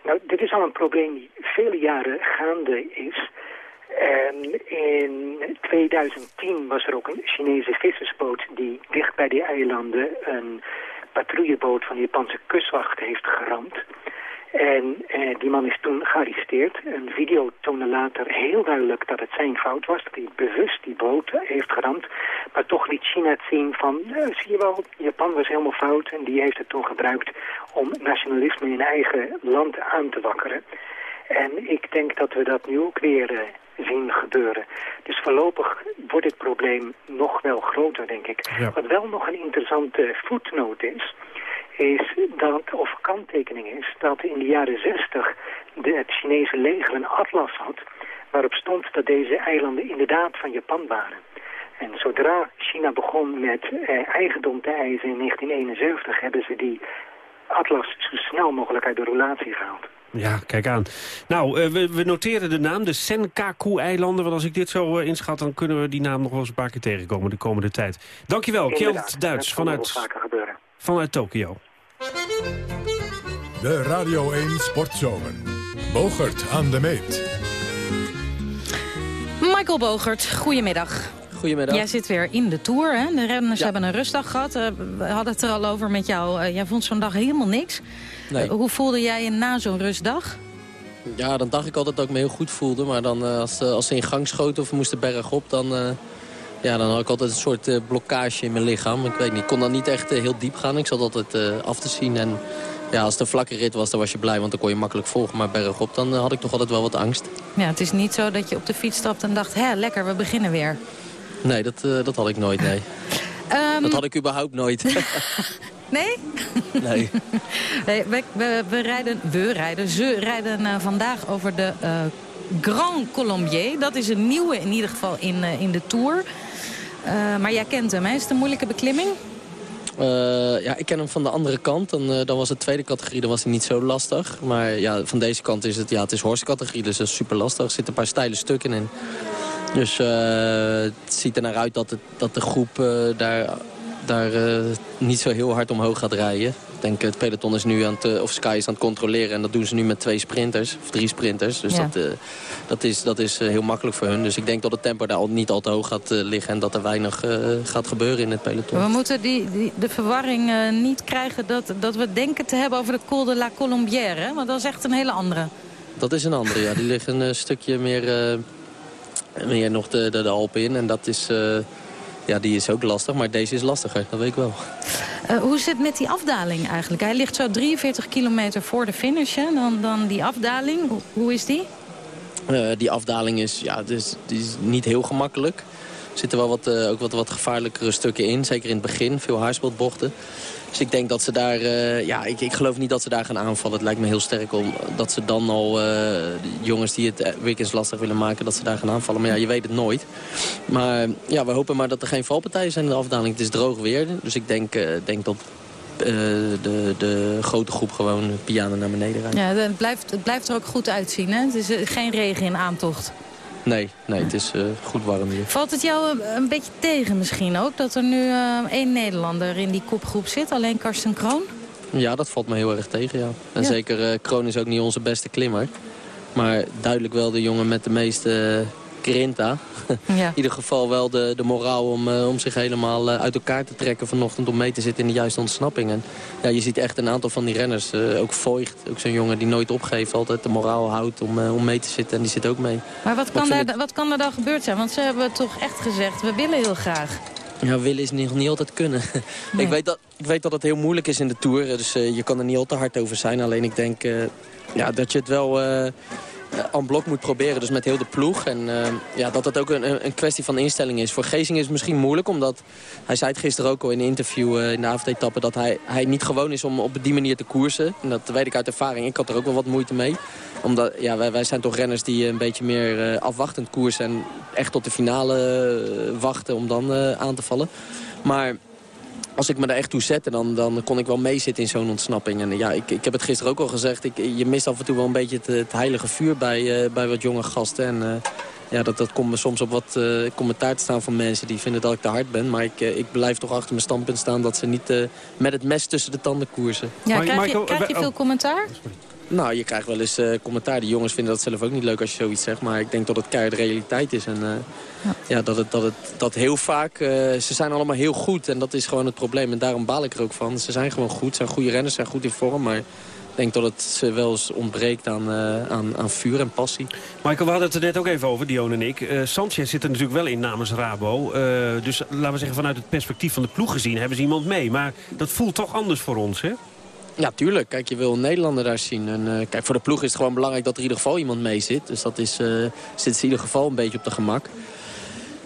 Nou, dit is al een probleem die vele jaren gaande is. En in 2010 was er ook een Chinese vissersboot die dicht bij die eilanden een patrouilleboot van de Japanse kustwacht heeft geramd. En eh, die man is toen gearresteerd. Een video toonde later heel duidelijk dat het zijn fout was. Dat hij bewust die boot heeft geramd. Maar toch liet China het zien van, nou, zie je wel, Japan was helemaal fout. En die heeft het toen gebruikt om nationalisme in eigen land aan te wakkeren. En ik denk dat we dat nu ook weer uh, zien gebeuren. Dus voorlopig wordt het probleem nog wel groter, denk ik. Wat wel nog een interessante voetnoot is is dat, of kanttekening is, dat in de jaren 60 de, het Chinese leger een atlas had waarop stond dat deze eilanden inderdaad van Japan waren. En zodra China begon met eh, eigendom te eisen in 1971 hebben ze die atlas zo snel mogelijk uit de relatie gehaald. Ja, kijk aan. Nou, uh, we, we, noteren de naam, de Senkaku-eilanden. Want als ik dit zo uh, inschat, dan kunnen we die naam nog wel eens een paar keer tegenkomen de komende tijd. Dankjewel, Kjeld Duits vanuit, vanuit Tokio. De Radio 1 Sportzomer. Bogert aan de meet. Michael Bogert, goedemiddag. Goedemiddag. Jij zit weer in de Tour. Hè? De renners hebben een rustdag gehad. Uh, we hadden het er al over met jou. Uh, jij vond zo'n dag helemaal niks. Nee. Uh, hoe voelde jij je na zo'n rustdag? Ja, dan dacht ik altijd dat ik me heel goed voelde. Maar dan, als, als ze in gang schoten of moesten bergop... dan ja, dan had ik altijd een soort uh, blokkage in mijn lichaam. Ik weet niet, ik kon dan niet echt uh, heel diep gaan. Ik zat altijd uh, af te zien. En ja, als het een vlakke rit was, dan was je blij, want dan kon je makkelijk volgen. Maar bergop, dan had ik toch altijd wel wat angst. Ja, het is niet zo dat je op de fiets stapt en dacht, hè, lekker, we beginnen weer. Nee, dat, dat had ik nooit, nee. um... Dat had ik überhaupt nooit. Nee? Nee. nee we, we, we, rijden, we rijden, ze rijden vandaag over de Grand Colombier. Dat is een nieuwe in ieder geval in, in de Tour. Uh, maar jij kent hem, hè? Is het een moeilijke beklimming? Uh, ja, ik ken hem van de andere kant. Dan, uh, dan was het tweede categorie, dan was hij niet zo lastig. Maar ja, van deze kant is het, ja, het is dus dat is super lastig. Er zitten een paar steile stukken in. Dus het ziet er naar uit dat, het, dat de groep daar, daar niet zo heel hard omhoog gaat rijden. Ik denk het peloton is nu aan het, of Sky is aan het controleren. En dat doen ze nu met twee sprinters, of drie sprinters. Dus dat, uh, dat is, dat is heel makkelijk voor hun. Dus ik denk dat het tempo daar al niet al te hoog gaat liggen. En dat er weinig gaat gebeuren in het peloton. We moeten die, die de verwarring niet krijgen dat, dat we denken te hebben over de Col de la Colombière. Want dat is echt een hele andere. Dat is een andere, ja. Die liggen een stukje meer, meer nog de, de, de Alpen in. En dat is ja, die is ook lastig, maar deze is lastiger, dat weet ik wel. Uh, hoe zit het met die afdaling eigenlijk? Hij ligt zo 43 kilometer voor de finish, hè? Dan, dan die afdaling. Hoe, is die? Uh, die afdaling is, ja, dus, die is niet heel gemakkelijk. Er zitten wel wat, uh, ook wat, wat gevaarlijkere stukken in, zeker in het begin. Veel haarspeldbochten. Dus ik denk dat ze daar... Uh, ja, ik, ik geloof niet dat ze daar gaan aanvallen. Het lijkt me heel sterk om dat ze dan al... Uh, jongens die het weekends lastig willen maken, dat ze daar gaan aanvallen. Maar ja, je weet het nooit. Maar ja, we hopen maar dat er geen valpartijen zijn in de afdaling. Het is droog weer. Dus ik denk, denk dat de, de grote groep gewoon piano naar beneden rijdt. Ja, het blijft, het blijft er ook goed uitzien, hè? Het is geen regen in aantocht. Nee, nee, het is uh, goed warm hier. Valt het jou eh, een beetje tegen misschien ook... dat er nu uh, één Nederlander in die kopgroep zit, alleen Karsten Kroon? Ja, dat valt me heel erg tegen, ja. En ja. zeker, Kroon is ook niet onze beste klimmer. Maar duidelijk wel de jongen met de meeste grinta. Ja. In ieder geval wel de, de moraal om, eh, om zich helemaal eh, uit elkaar te trekken vanochtend... om mee te zitten in de juiste ontsnapping. En ja, je ziet echt een aantal van die renners. eh, ook Voigt, ook zo'n jongen die nooit opgeeft. Altijd de moraal houdt om, om mee te zitten. En die zit ook mee. Maar wat kan, daar, wat kan er dan gebeurd zijn? Want ze hebben toch echt gezegd, we willen heel graag. Ja, willen is niet, niet altijd kunnen. ik, weet dat, ik weet dat het heel moeilijk is in de Tour. Dus je kan er niet al te hard over zijn. Alleen ik denk ja, dat je het wel uh, aan blok moet proberen. Dus met heel de ploeg. En uh, ja, dat het ook een, een kwestie van instelling is. Voor Gezing is het misschien moeilijk. Omdat hij zei het gisteren ook al in een interview uh, in de avondetappe... dat hij, hij niet gewoon is om op die manier te koersen. En dat weet ik uit ervaring. Ik had er ook wel wat moeite mee omdat ja, wij, wij zijn toch renners die een beetje meer afwachtend koersen... en echt tot de finale wachten om dan aan te vallen. Maar als ik me daar echt toe zette, dan, dan kon ik wel meezitten in zo'n ontsnapping. En ja, ik, ik heb het gisteren ook al gezegd. Ik, je mist af en toe wel een beetje het, het heilige vuur bij, bij wat jonge gasten. En ja, dat, dat komt me soms op wat commentaar te staan van mensen die vinden dat ik te hard ben. Maar ik, ik blijf toch achter mijn standpunt staan dat ze niet met het mes tussen de tanden koersen. Ja, krijg je, krijg je veel commentaar? Nou, je krijgt wel eens uh, commentaar. Die jongens vinden dat zelf ook niet leuk als je zoiets zegt. Maar ik denk dat het keihard realiteit is. En uh, ja. ja. dat, het, dat, het, dat heel vaak... Uh, ze zijn allemaal heel goed. En dat is gewoon het probleem. En daarom baal ik er ook van. Ze zijn gewoon goed. Ze zijn goede renners. zijn goed in vorm. Maar ik denk dat het ze wel eens ontbreekt aan, aan, aan vuur en passie. Michael, we hadden het er net ook even over, Dion en ik. Sanchez zit er natuurlijk wel in namens Rabo. dus laten we zeggen, vanuit het perspectief van de ploeg gezien... hebben ze iemand mee. Maar dat voelt toch anders voor ons, hè? Ja, tuurlijk. Kijk, je wil een Nederlander daar zien. En, uh, kijk, voor de ploeg is het gewoon belangrijk dat er in ieder geval iemand mee zit. Dus dat is, uh, zit ze in ieder geval een beetje op de gemak.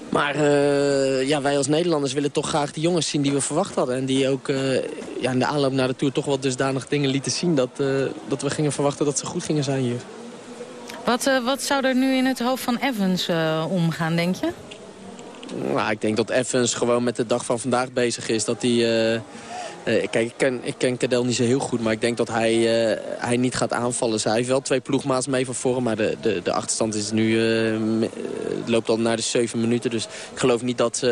Maar uh, ja, wij als Nederlanders willen toch graag de jongens zien die we verwacht hadden. En die ook ja, in de aanloop naar de Tour toch wel dusdanig dingen lieten zien... dat, dat we gingen verwachten dat ze goed gingen zijn hier. Wat, wat zou er nu in het hoofd van Evans omgaan, denk je? Nou, ik denk dat Evans gewoon met de dag van vandaag bezig is. Dat hij... Uh, kijk, ik ken, ik ken niet zo heel goed, maar ik denk dat hij, uh, hij niet gaat aanvallen. Zij heeft wel twee ploegmaats mee van voren, maar de, de, de achterstand is nu, uh, loopt al naar de zeven minuten. Dus ik geloof niet dat,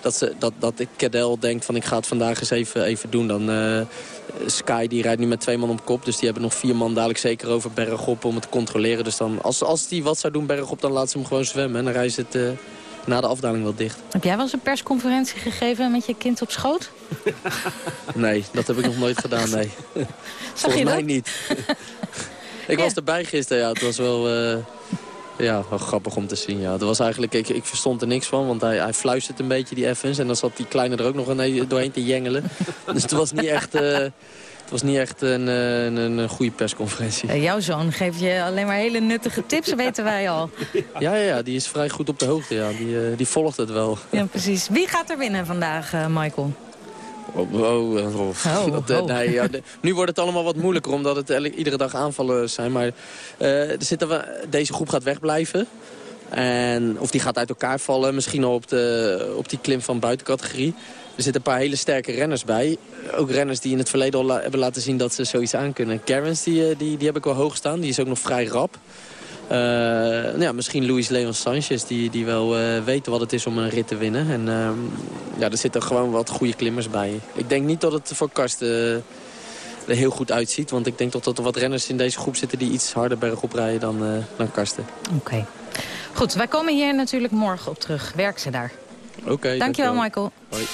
dat, ze, dat, dat Cadel denkt van ik ga het vandaag eens even, even doen. Dan, Sky die rijdt nu met twee man op kop, dus die hebben nog vier man dadelijk zeker over bergop om het te controleren. Dus dan, als, als die wat zou doen bergop, dan laat ze hem gewoon zwemmen en dan rijdt het na de afdaling wel dicht. Heb jij wel eens een persconferentie gegeven met je kind op schoot? nee, dat heb ik nog nooit gedaan, nee. Zag Volgens je mij niet. ik was erbij gisteren, ja. Het was wel, uh, ja, wel grappig om te zien, ja. Het was eigenlijk, ik, ik verstond er niks van, want hij, hij fluistert een beetje, die Evans. En dan zat die kleine er ook nog een, doorheen te jengelen. dus het was niet echt... Uh, het was niet echt een, een, een goede persconferentie. Uh, jouw zoon geeft je alleen maar hele nuttige tips, weten wij al. Ja, ja, ja, die is vrij goed op de hoogte. Ja. Die, uh, die volgt het wel. Ja, precies. Wie gaat er winnen vandaag, Michael? Oh, oh, oh. oh, dat, nee, ja, de, nu wordt het allemaal wat moeilijker, omdat het iedere dag aanvallen zijn. Maar er zitten, deze groep gaat wegblijven. En, of die gaat uit elkaar vallen, misschien al op, de, op die klim van buitencategorie. Er zitten een paar hele sterke renners bij. Ook renners die in het verleden al la hebben laten zien dat ze zoiets aankunnen. Cairns, die, die, die heb ik wel hoog staan. Die is ook nog vrij rap. Uh, nou ja, misschien Luis Leon Sanchez, die, die wel uh, weten wat het is om een rit te winnen. En uh, ja, er zitten gewoon wat goede klimmers bij. Ik denk niet dat het voor Karsten er heel goed uitziet. Want ik denk toch dat er wat renners in deze groep zitten die iets harder bergop rijden dan, dan Karsten. Oké. Okay. Goed, wij komen hier natuurlijk morgen op terug. Werk ze daar. Oké, okay, dankjewel, dankjewel, Michael. Hoi.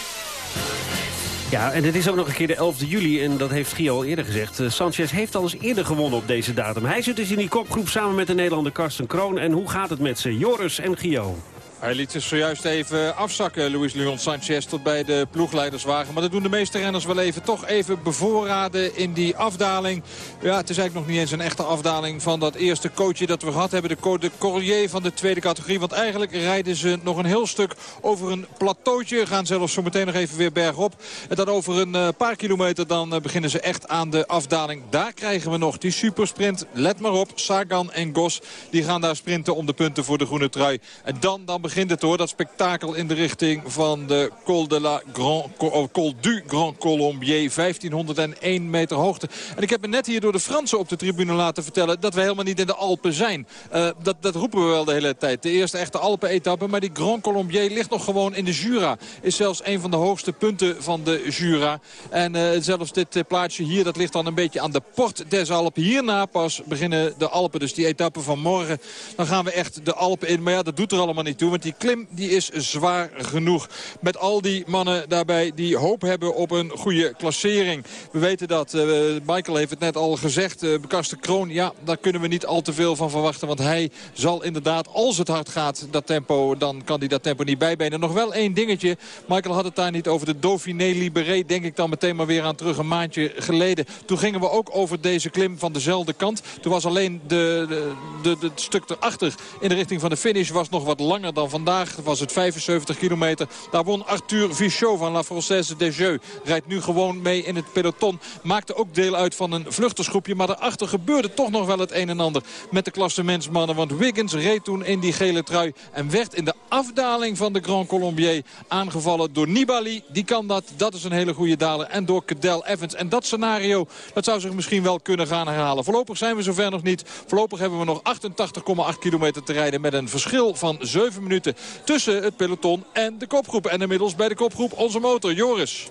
Ja, en het is ook nog een keer de 11e juli en dat heeft Gio al eerder gezegd. Uh, Sanchez heeft al eens eerder gewonnen op deze datum. Hij zit dus in die kopgroep samen met de Nederlander Karsten Kroon. En hoe gaat het met ze? Joris en Gio. Hij liet zich zojuist even afzakken, Luis Leon Sanchez, tot bij de ploegleiderswagen. Maar dat doen de meeste renners wel even. Toch even bevoorraden in die afdaling. Ja, het is eigenlijk nog niet eens een echte afdaling van dat eerste coachje dat we gehad hebben. De, de Corrier van de tweede categorie. Want eigenlijk rijden ze nog een heel stuk over een plateautje. Gaan zelfs zo meteen nog even weer bergop. En dan over een paar kilometer dan beginnen ze echt aan de afdaling. Daar krijgen we nog die supersprint. Let maar op, Sagan en Gos die gaan daar sprinten om de punten voor de groene trui. En dan, dan het hoor, dat spektakel in de richting van de Col, de la Grand, Col du Grand Colombier. 1501 meter hoogte. En ik heb me net hier door de Fransen op de tribune laten vertellen... dat we helemaal niet in de Alpen zijn. Uh, dat, dat roepen we wel de hele tijd. De eerste echte Alpen-etappe. Maar die Grand Colombier ligt nog gewoon in de Jura. Is zelfs een van de hoogste punten van de Jura. En uh, zelfs dit uh, plaatsje hier, dat ligt dan een beetje aan de Port des Alpes. Hierna pas beginnen de Alpen. Dus die etappe van morgen, dan gaan we echt de Alpen in. Maar ja, dat doet er allemaal niet toe. Die klim die is zwaar genoeg. Met al die mannen daarbij die hoop hebben op een goede klassering. We weten dat. Uh, Michael heeft het net al gezegd. Uh, Bekaste Kroon, ja, daar kunnen we niet al te veel van verwachten. Want hij zal inderdaad, als het hard gaat, dat tempo, dan kan hij dat tempo niet bijbenen. Nog wel één dingetje. Michael had het daar niet over de Dauphiné Libéré. Denk ik dan meteen maar weer aan terug een maandje geleden. Toen gingen we ook over deze klim van dezelfde kant. Toen was alleen de, de het stuk erachter in de richting van de finish was nog wat langer dan vandaag. Was het 75 kilometer. Daar won Arthur Vichot van La Française des Jeux. Rijdt nu gewoon mee in het peloton. Maakte ook deel uit van een vluchtersgroepje. Maar daarachter gebeurde toch nog wel het een en ander met de klassementsmannen. Want Wiggins reed toen in die gele trui. En werd in de afdaling van de Grand Colombier aangevallen door Nibali. Die kan dat. Dat is een hele goede daler. En door Cadel Evans. En dat scenario dat zou zich misschien wel kunnen gaan herhalen. Voorlopig zijn we zover nog niet. Voorlopig hebben we nog 88,8 kilometer te rijden. Met een verschil van 7 minuten tussen het peloton en de kopgroep. En inmiddels bij de kopgroep onze motor. Joris.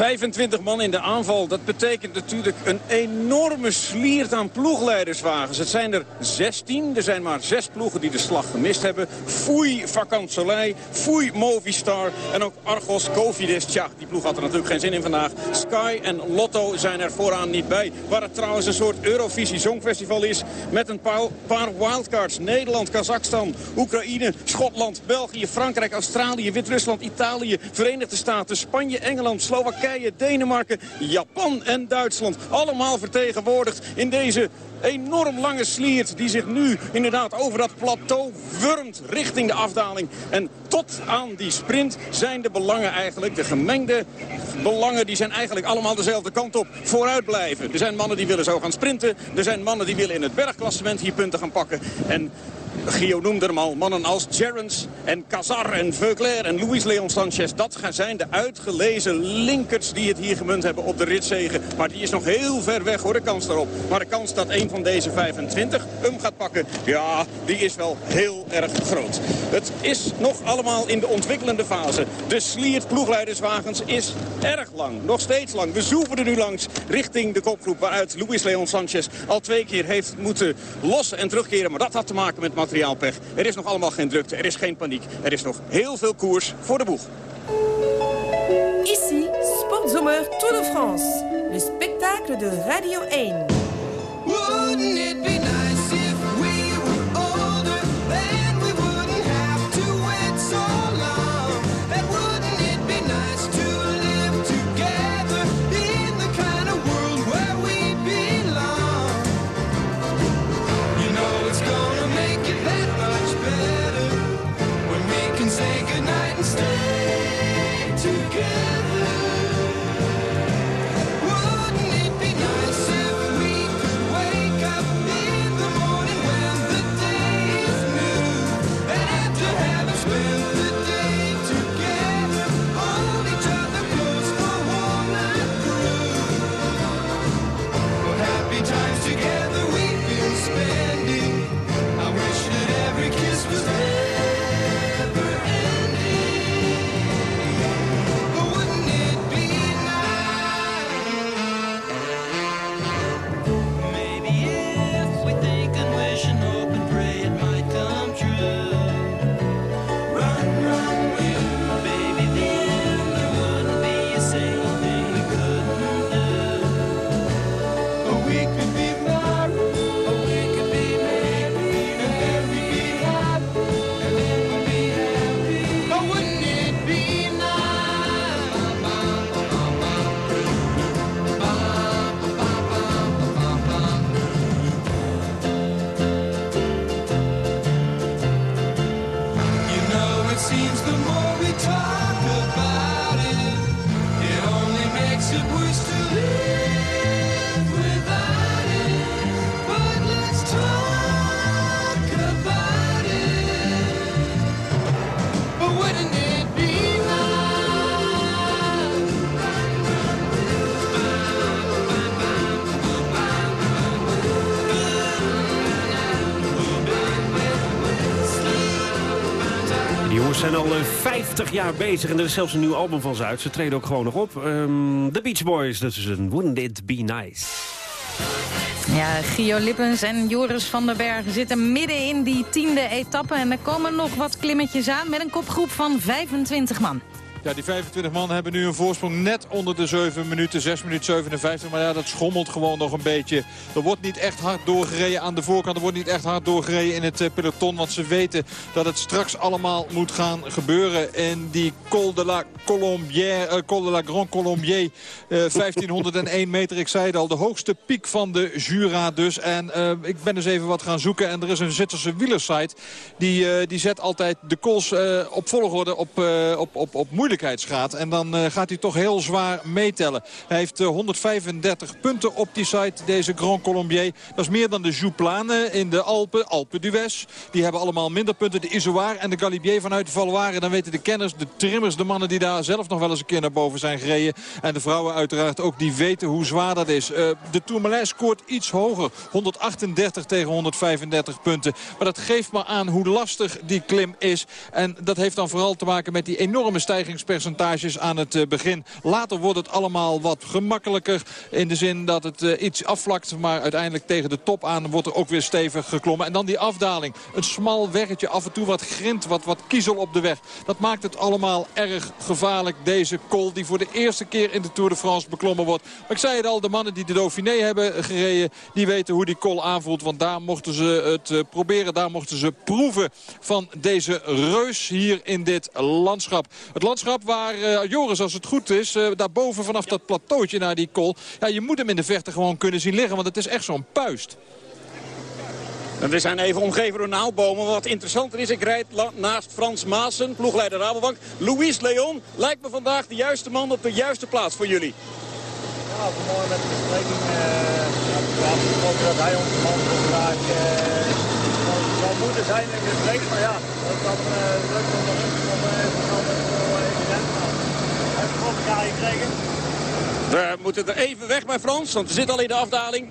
25 man in de aanval. Dat betekent natuurlijk een enorme sliert aan ploegleiderswagens. Het zijn er 16. Er zijn maar zes ploegen die de slag gemist hebben. Foei Vakant Soleil, Foei Movistar en ook Argos Cofidis. Tja, die ploeg had er natuurlijk geen zin in vandaag. Sky en Lotto zijn er vooraan niet bij. Waar het trouwens een soort Eurovisie Songfestival is met een paar wildcards. Nederland, Kazachstan, Oekraïne, Schotland, België, Frankrijk, Australië, Wit-Rusland, Italië, Verenigde Staten, Spanje, Engeland, Slowakije. Denemarken, Japan en Duitsland. Allemaal vertegenwoordigd in deze enorm lange sliert die zich nu inderdaad over dat plateau wurmt richting de afdaling. En tot aan die sprint zijn de belangen eigenlijk, de gemengde belangen, die zijn eigenlijk allemaal dezelfde kant op. Vooruit blijven. Er zijn mannen die willen zo gaan sprinten. Er zijn mannen die willen in het bergklassement hier punten gaan pakken. En Gio noemde hem al. Mannen als Gerrans en Cazar en Veuclair en Luis Leon Sanchez. Dat zijn de uitgelezen linkers die het hier gemunt hebben op de ritzegen. Maar die is nog heel ver weg hoor, de kans daarop. Maar de kans dat een van deze 25 hem gaat pakken, ja, die is wel heel erg groot. Het is nog allemaal in de ontwikkelende fase. De sliert ploegleiderswagens is erg lang, nog steeds lang. We zoeven er nu langs richting de kopgroep waaruit Luis Leon Sanchez al twee keer heeft moeten lossen en terugkeren. Maar dat had te maken met materiaalpech. Er is nog allemaal geen drukte, er is geen paniek. Er is nog heel veel koers voor de boeg. Ici, Sportzomer Tour de France. Le spectacle de Radio 1. Wouldn't it be 50 jaar bezig en er is zelfs een nieuw album van ze uit. Ze treden ook gewoon nog op. Ehm The Beach Boys, dat is een Wouldn't It Be Nice. Ja, Gio Lippens en Joris van den Bergen zitten midden in die tiende etappe. En er komen nog wat klimmetjes aan met een kopgroep van 25 man. Ja, die 25 man hebben nu een voorsprong net onder de 7 minuten. 6 minuten 57. Maar ja, dat schommelt gewoon nog een beetje. Er wordt niet echt hard doorgereden aan de voorkant. Er wordt niet echt hard doorgereden in het eh, peloton. Want ze weten dat het straks allemaal moet gaan gebeuren. En die Col de la Colombière, eh, Col de la Grand Colombier. eh, 1501 meter, ik zei het al. De hoogste piek van de Jura dus. En eh, ik ben dus even wat gaan zoeken. En er is een Zwitserse wielersite. Die, eh, die zet altijd de calls eh, op volgorde op, eh, op, op, op En dan eh, gaat hij toch heel zwaar meetellen. Hij heeft eh, 135 punten op die site, deze Grand Colombier. Dat is meer dan de Jouplane in de Alpen, Alpe d'Huez. Die hebben allemaal minder punten. De Isoar en de Galibier vanuit de Valoire. Dan weten de kenners, de trimmers, de mannen die daar zelf nog wel eens een keer naar boven zijn gereden. En de vrouwen uiteraard ook, die weten hoe zwaar dat is. Eh, de Tourmalet scoort iets hoger. 138 tegen 135 punten. Maar dat geeft maar aan hoe lastig die klim is. En dat heeft dan vooral te maken met die enorme stijgingspercentages aan het eh, begin. Later wordt het allemaal wat gemakkelijker. In de zin dat het eh, iets afvlakt. Maar uiteindelijk tegen de top aan wordt er ook weer stevig geklommen. En dan die afdaling. Een smal weggetje. Af en toe wat grind, wat, wat kiezel op de weg. Dat maakt het allemaal erg gevaarlijk. Deze col die voor de eerste keer in de Tour de France beklommen wordt. Maar ik zei het al, de mannen die de Dauphiné hebben gereden... die weten hoe die col aanvoelt. Want daar mochten ze het eh, proberen. Daar mochten ze proeven van deze reus hier in dit landschap. Het landschap waar eh, Joris, als het goed is, eh, daarboven vanaf dat plateautje naar die col... Ja, je moet hem in de verte gewoon kunnen zien liggen. Want het is echt zo'n puist. En we zijn even omgeven door naaldbomen. Wat interessanter is, ik rijd naast Frans Maassen, ploegleider Rabobank. Louis Leon lijkt me vandaag de juiste man op de juiste plaats voor jullie. Ja, vanmorgen met de bespreking uh, we afgesproken dat hij onze man vandaag uh, zou moeten zijn in de week. Maar ja, dat dan uh, lukt om nog eens om even snel met een evident. We moeten er even weg bij Frans, want we zitten al in de afdaling.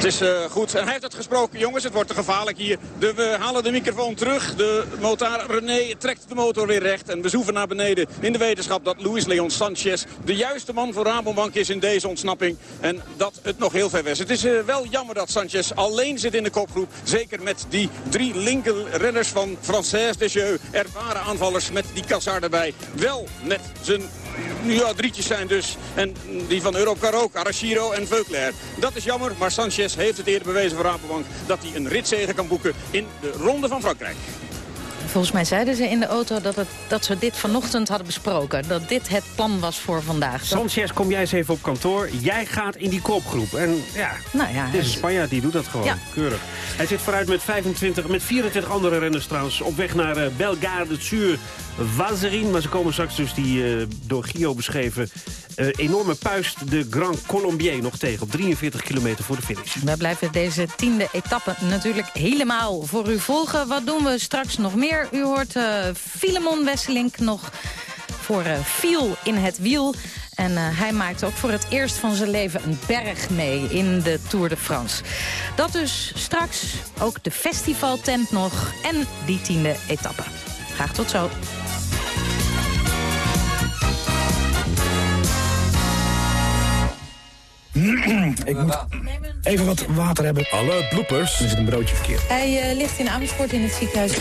Het is uh, goed. En hij heeft het gesproken, jongens. Het wordt te gevaarlijk hier. We halen de microfoon terug. De motor René trekt de motor weer recht. En we zoeven naar beneden in de wetenschap dat Luis Leon Sanchez... de juiste man voor Rabobank is in deze ontsnapping. En dat het nog heel ver is. Het is uh, wel jammer dat Sanchez alleen zit in de kopgroep. Zeker met die drie linker renners van Française Desjeux. Ervaren aanvallers met die Kassar erbij. Wel met zijn ja, drietjes zijn dus. En die van Europcar ook, Arashiro en Veuclair. Dat is jammer, maar Sanchez heeft het eerder bewezen voor Rabobank... dat hij een ritzege kan boeken in de Ronde van Frankrijk. Volgens mij zeiden ze in de auto dat, het, dat ze dit vanochtend hadden besproken. Dat dit het plan was voor vandaag. Sanchez, kom jij eens even op kantoor. Jij gaat in die kopgroep. En ja, nou ja dit is een Spanjaard, die doet dat gewoon. Ja. Keurig. Hij zit vooruit met, 25, met 24 andere renners trouwens. Op weg naar uh, Belgade, Sur, Wazerin. Maar ze komen straks dus die uh, door Gio beschreven uh, enorme puist de Grand Colombier nog tegen. Op 43 kilometer voor de finish. Wij blijven deze tiende etappe natuurlijk helemaal voor u volgen. Wat doen we straks nog meer? U hoort uh, Filemon Wesselink nog voor Viel in het wiel. En uh, hij maakt ook voor het eerst van zijn leven een berg mee in de Tour de France. Dat dus straks ook de festivaltent nog en die tiende etappe. Graag tot zo. Ik moet even wat water hebben. Alle bloepers. Er zit een broodje verkeerd. Hij uh, ligt in Amersfoort in het ziekenhuis.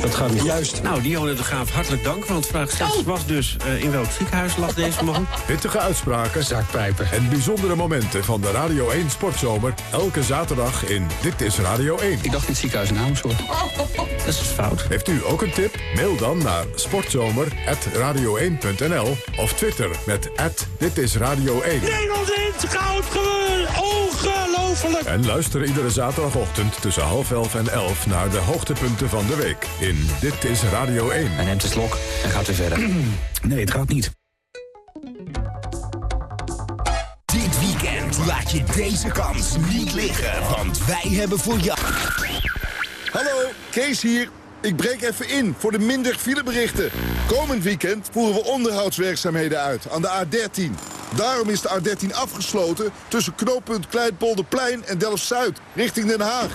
Dat gaat niet. Juist. Nou, Dionne de Graaf, hartelijk dank. Want vraag 6 oh. was dus uh, in welk ziekenhuis lag deze man? Pittige uitspraken, zakpijpen en bijzondere momenten van de Radio 1 Sportzomer. Elke zaterdag in Dit is Radio 1. Ik dacht in het ziekenhuis in Amersfoort. Oh, dat is fout. Heeft u ook een tip? Mail dan naar sportzomer.radio1.nl of Twitter met Dit is Radio 1. In goud gewonnen! Ongelooflijk! En luister iedere zaterdagochtend tussen half elf en elf naar de hoogtepunten van de week in Dit is Radio 1. Hij neemt de slok en gaat weer verder. nee, het gaat niet. Dit weekend laat je deze kans niet liggen, want wij hebben voor jou... Hallo, Kees hier. Ik breek even in voor de minder fileberichten. Komend weekend voeren we onderhoudswerkzaamheden uit aan de A13. Daarom is de A13 afgesloten tussen knooppunt Kleinpolderplein en Delft-Zuid, richting Den Haag.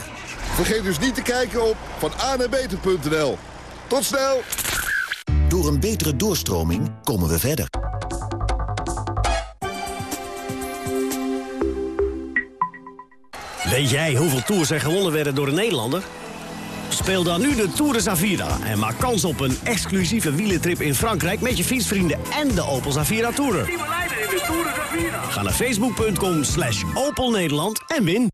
Vergeet dus niet te kijken op van Tot snel! Door een betere doorstroming komen we verder. Weet jij hoeveel tours er gewonnen werden door een Nederlander? Speel dan nu de Tour de Zavira en maak kans op een exclusieve wielentrip in Frankrijk... met je fietsvrienden en de Opel Zavira Tourer. Ga naar facebook.com slash Opel Nederland en win.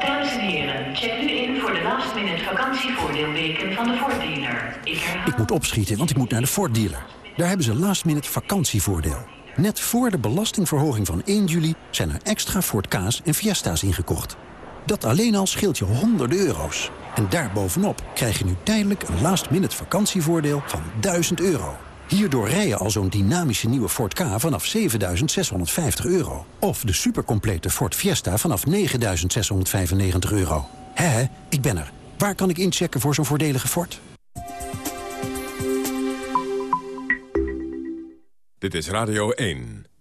Dames en heren, check nu in voor de last minute vakantievoordeelweken van de Ford dealer. Ik herhaal... Ik moet opschieten, want ik moet naar de Ford dealer. Daar hebben ze last minute vakantievoordeel. Net voor de belastingverhoging van 1 juli zijn er extra Ford Ka's en Fiesta's ingekocht. Dat alleen al scheelt je honderden euro's. En daarbovenop krijg je nu tijdelijk een last-minute vakantievoordeel van 1000 euro. Hierdoor rij je al zo'n dynamische nieuwe Ford K vanaf 7.650 euro. Of de supercomplete Ford Fiesta vanaf 9.695 euro. Hé, ik ben er. Waar kan ik inchecken voor zo'n voordelige Ford? Dit is Radio 1.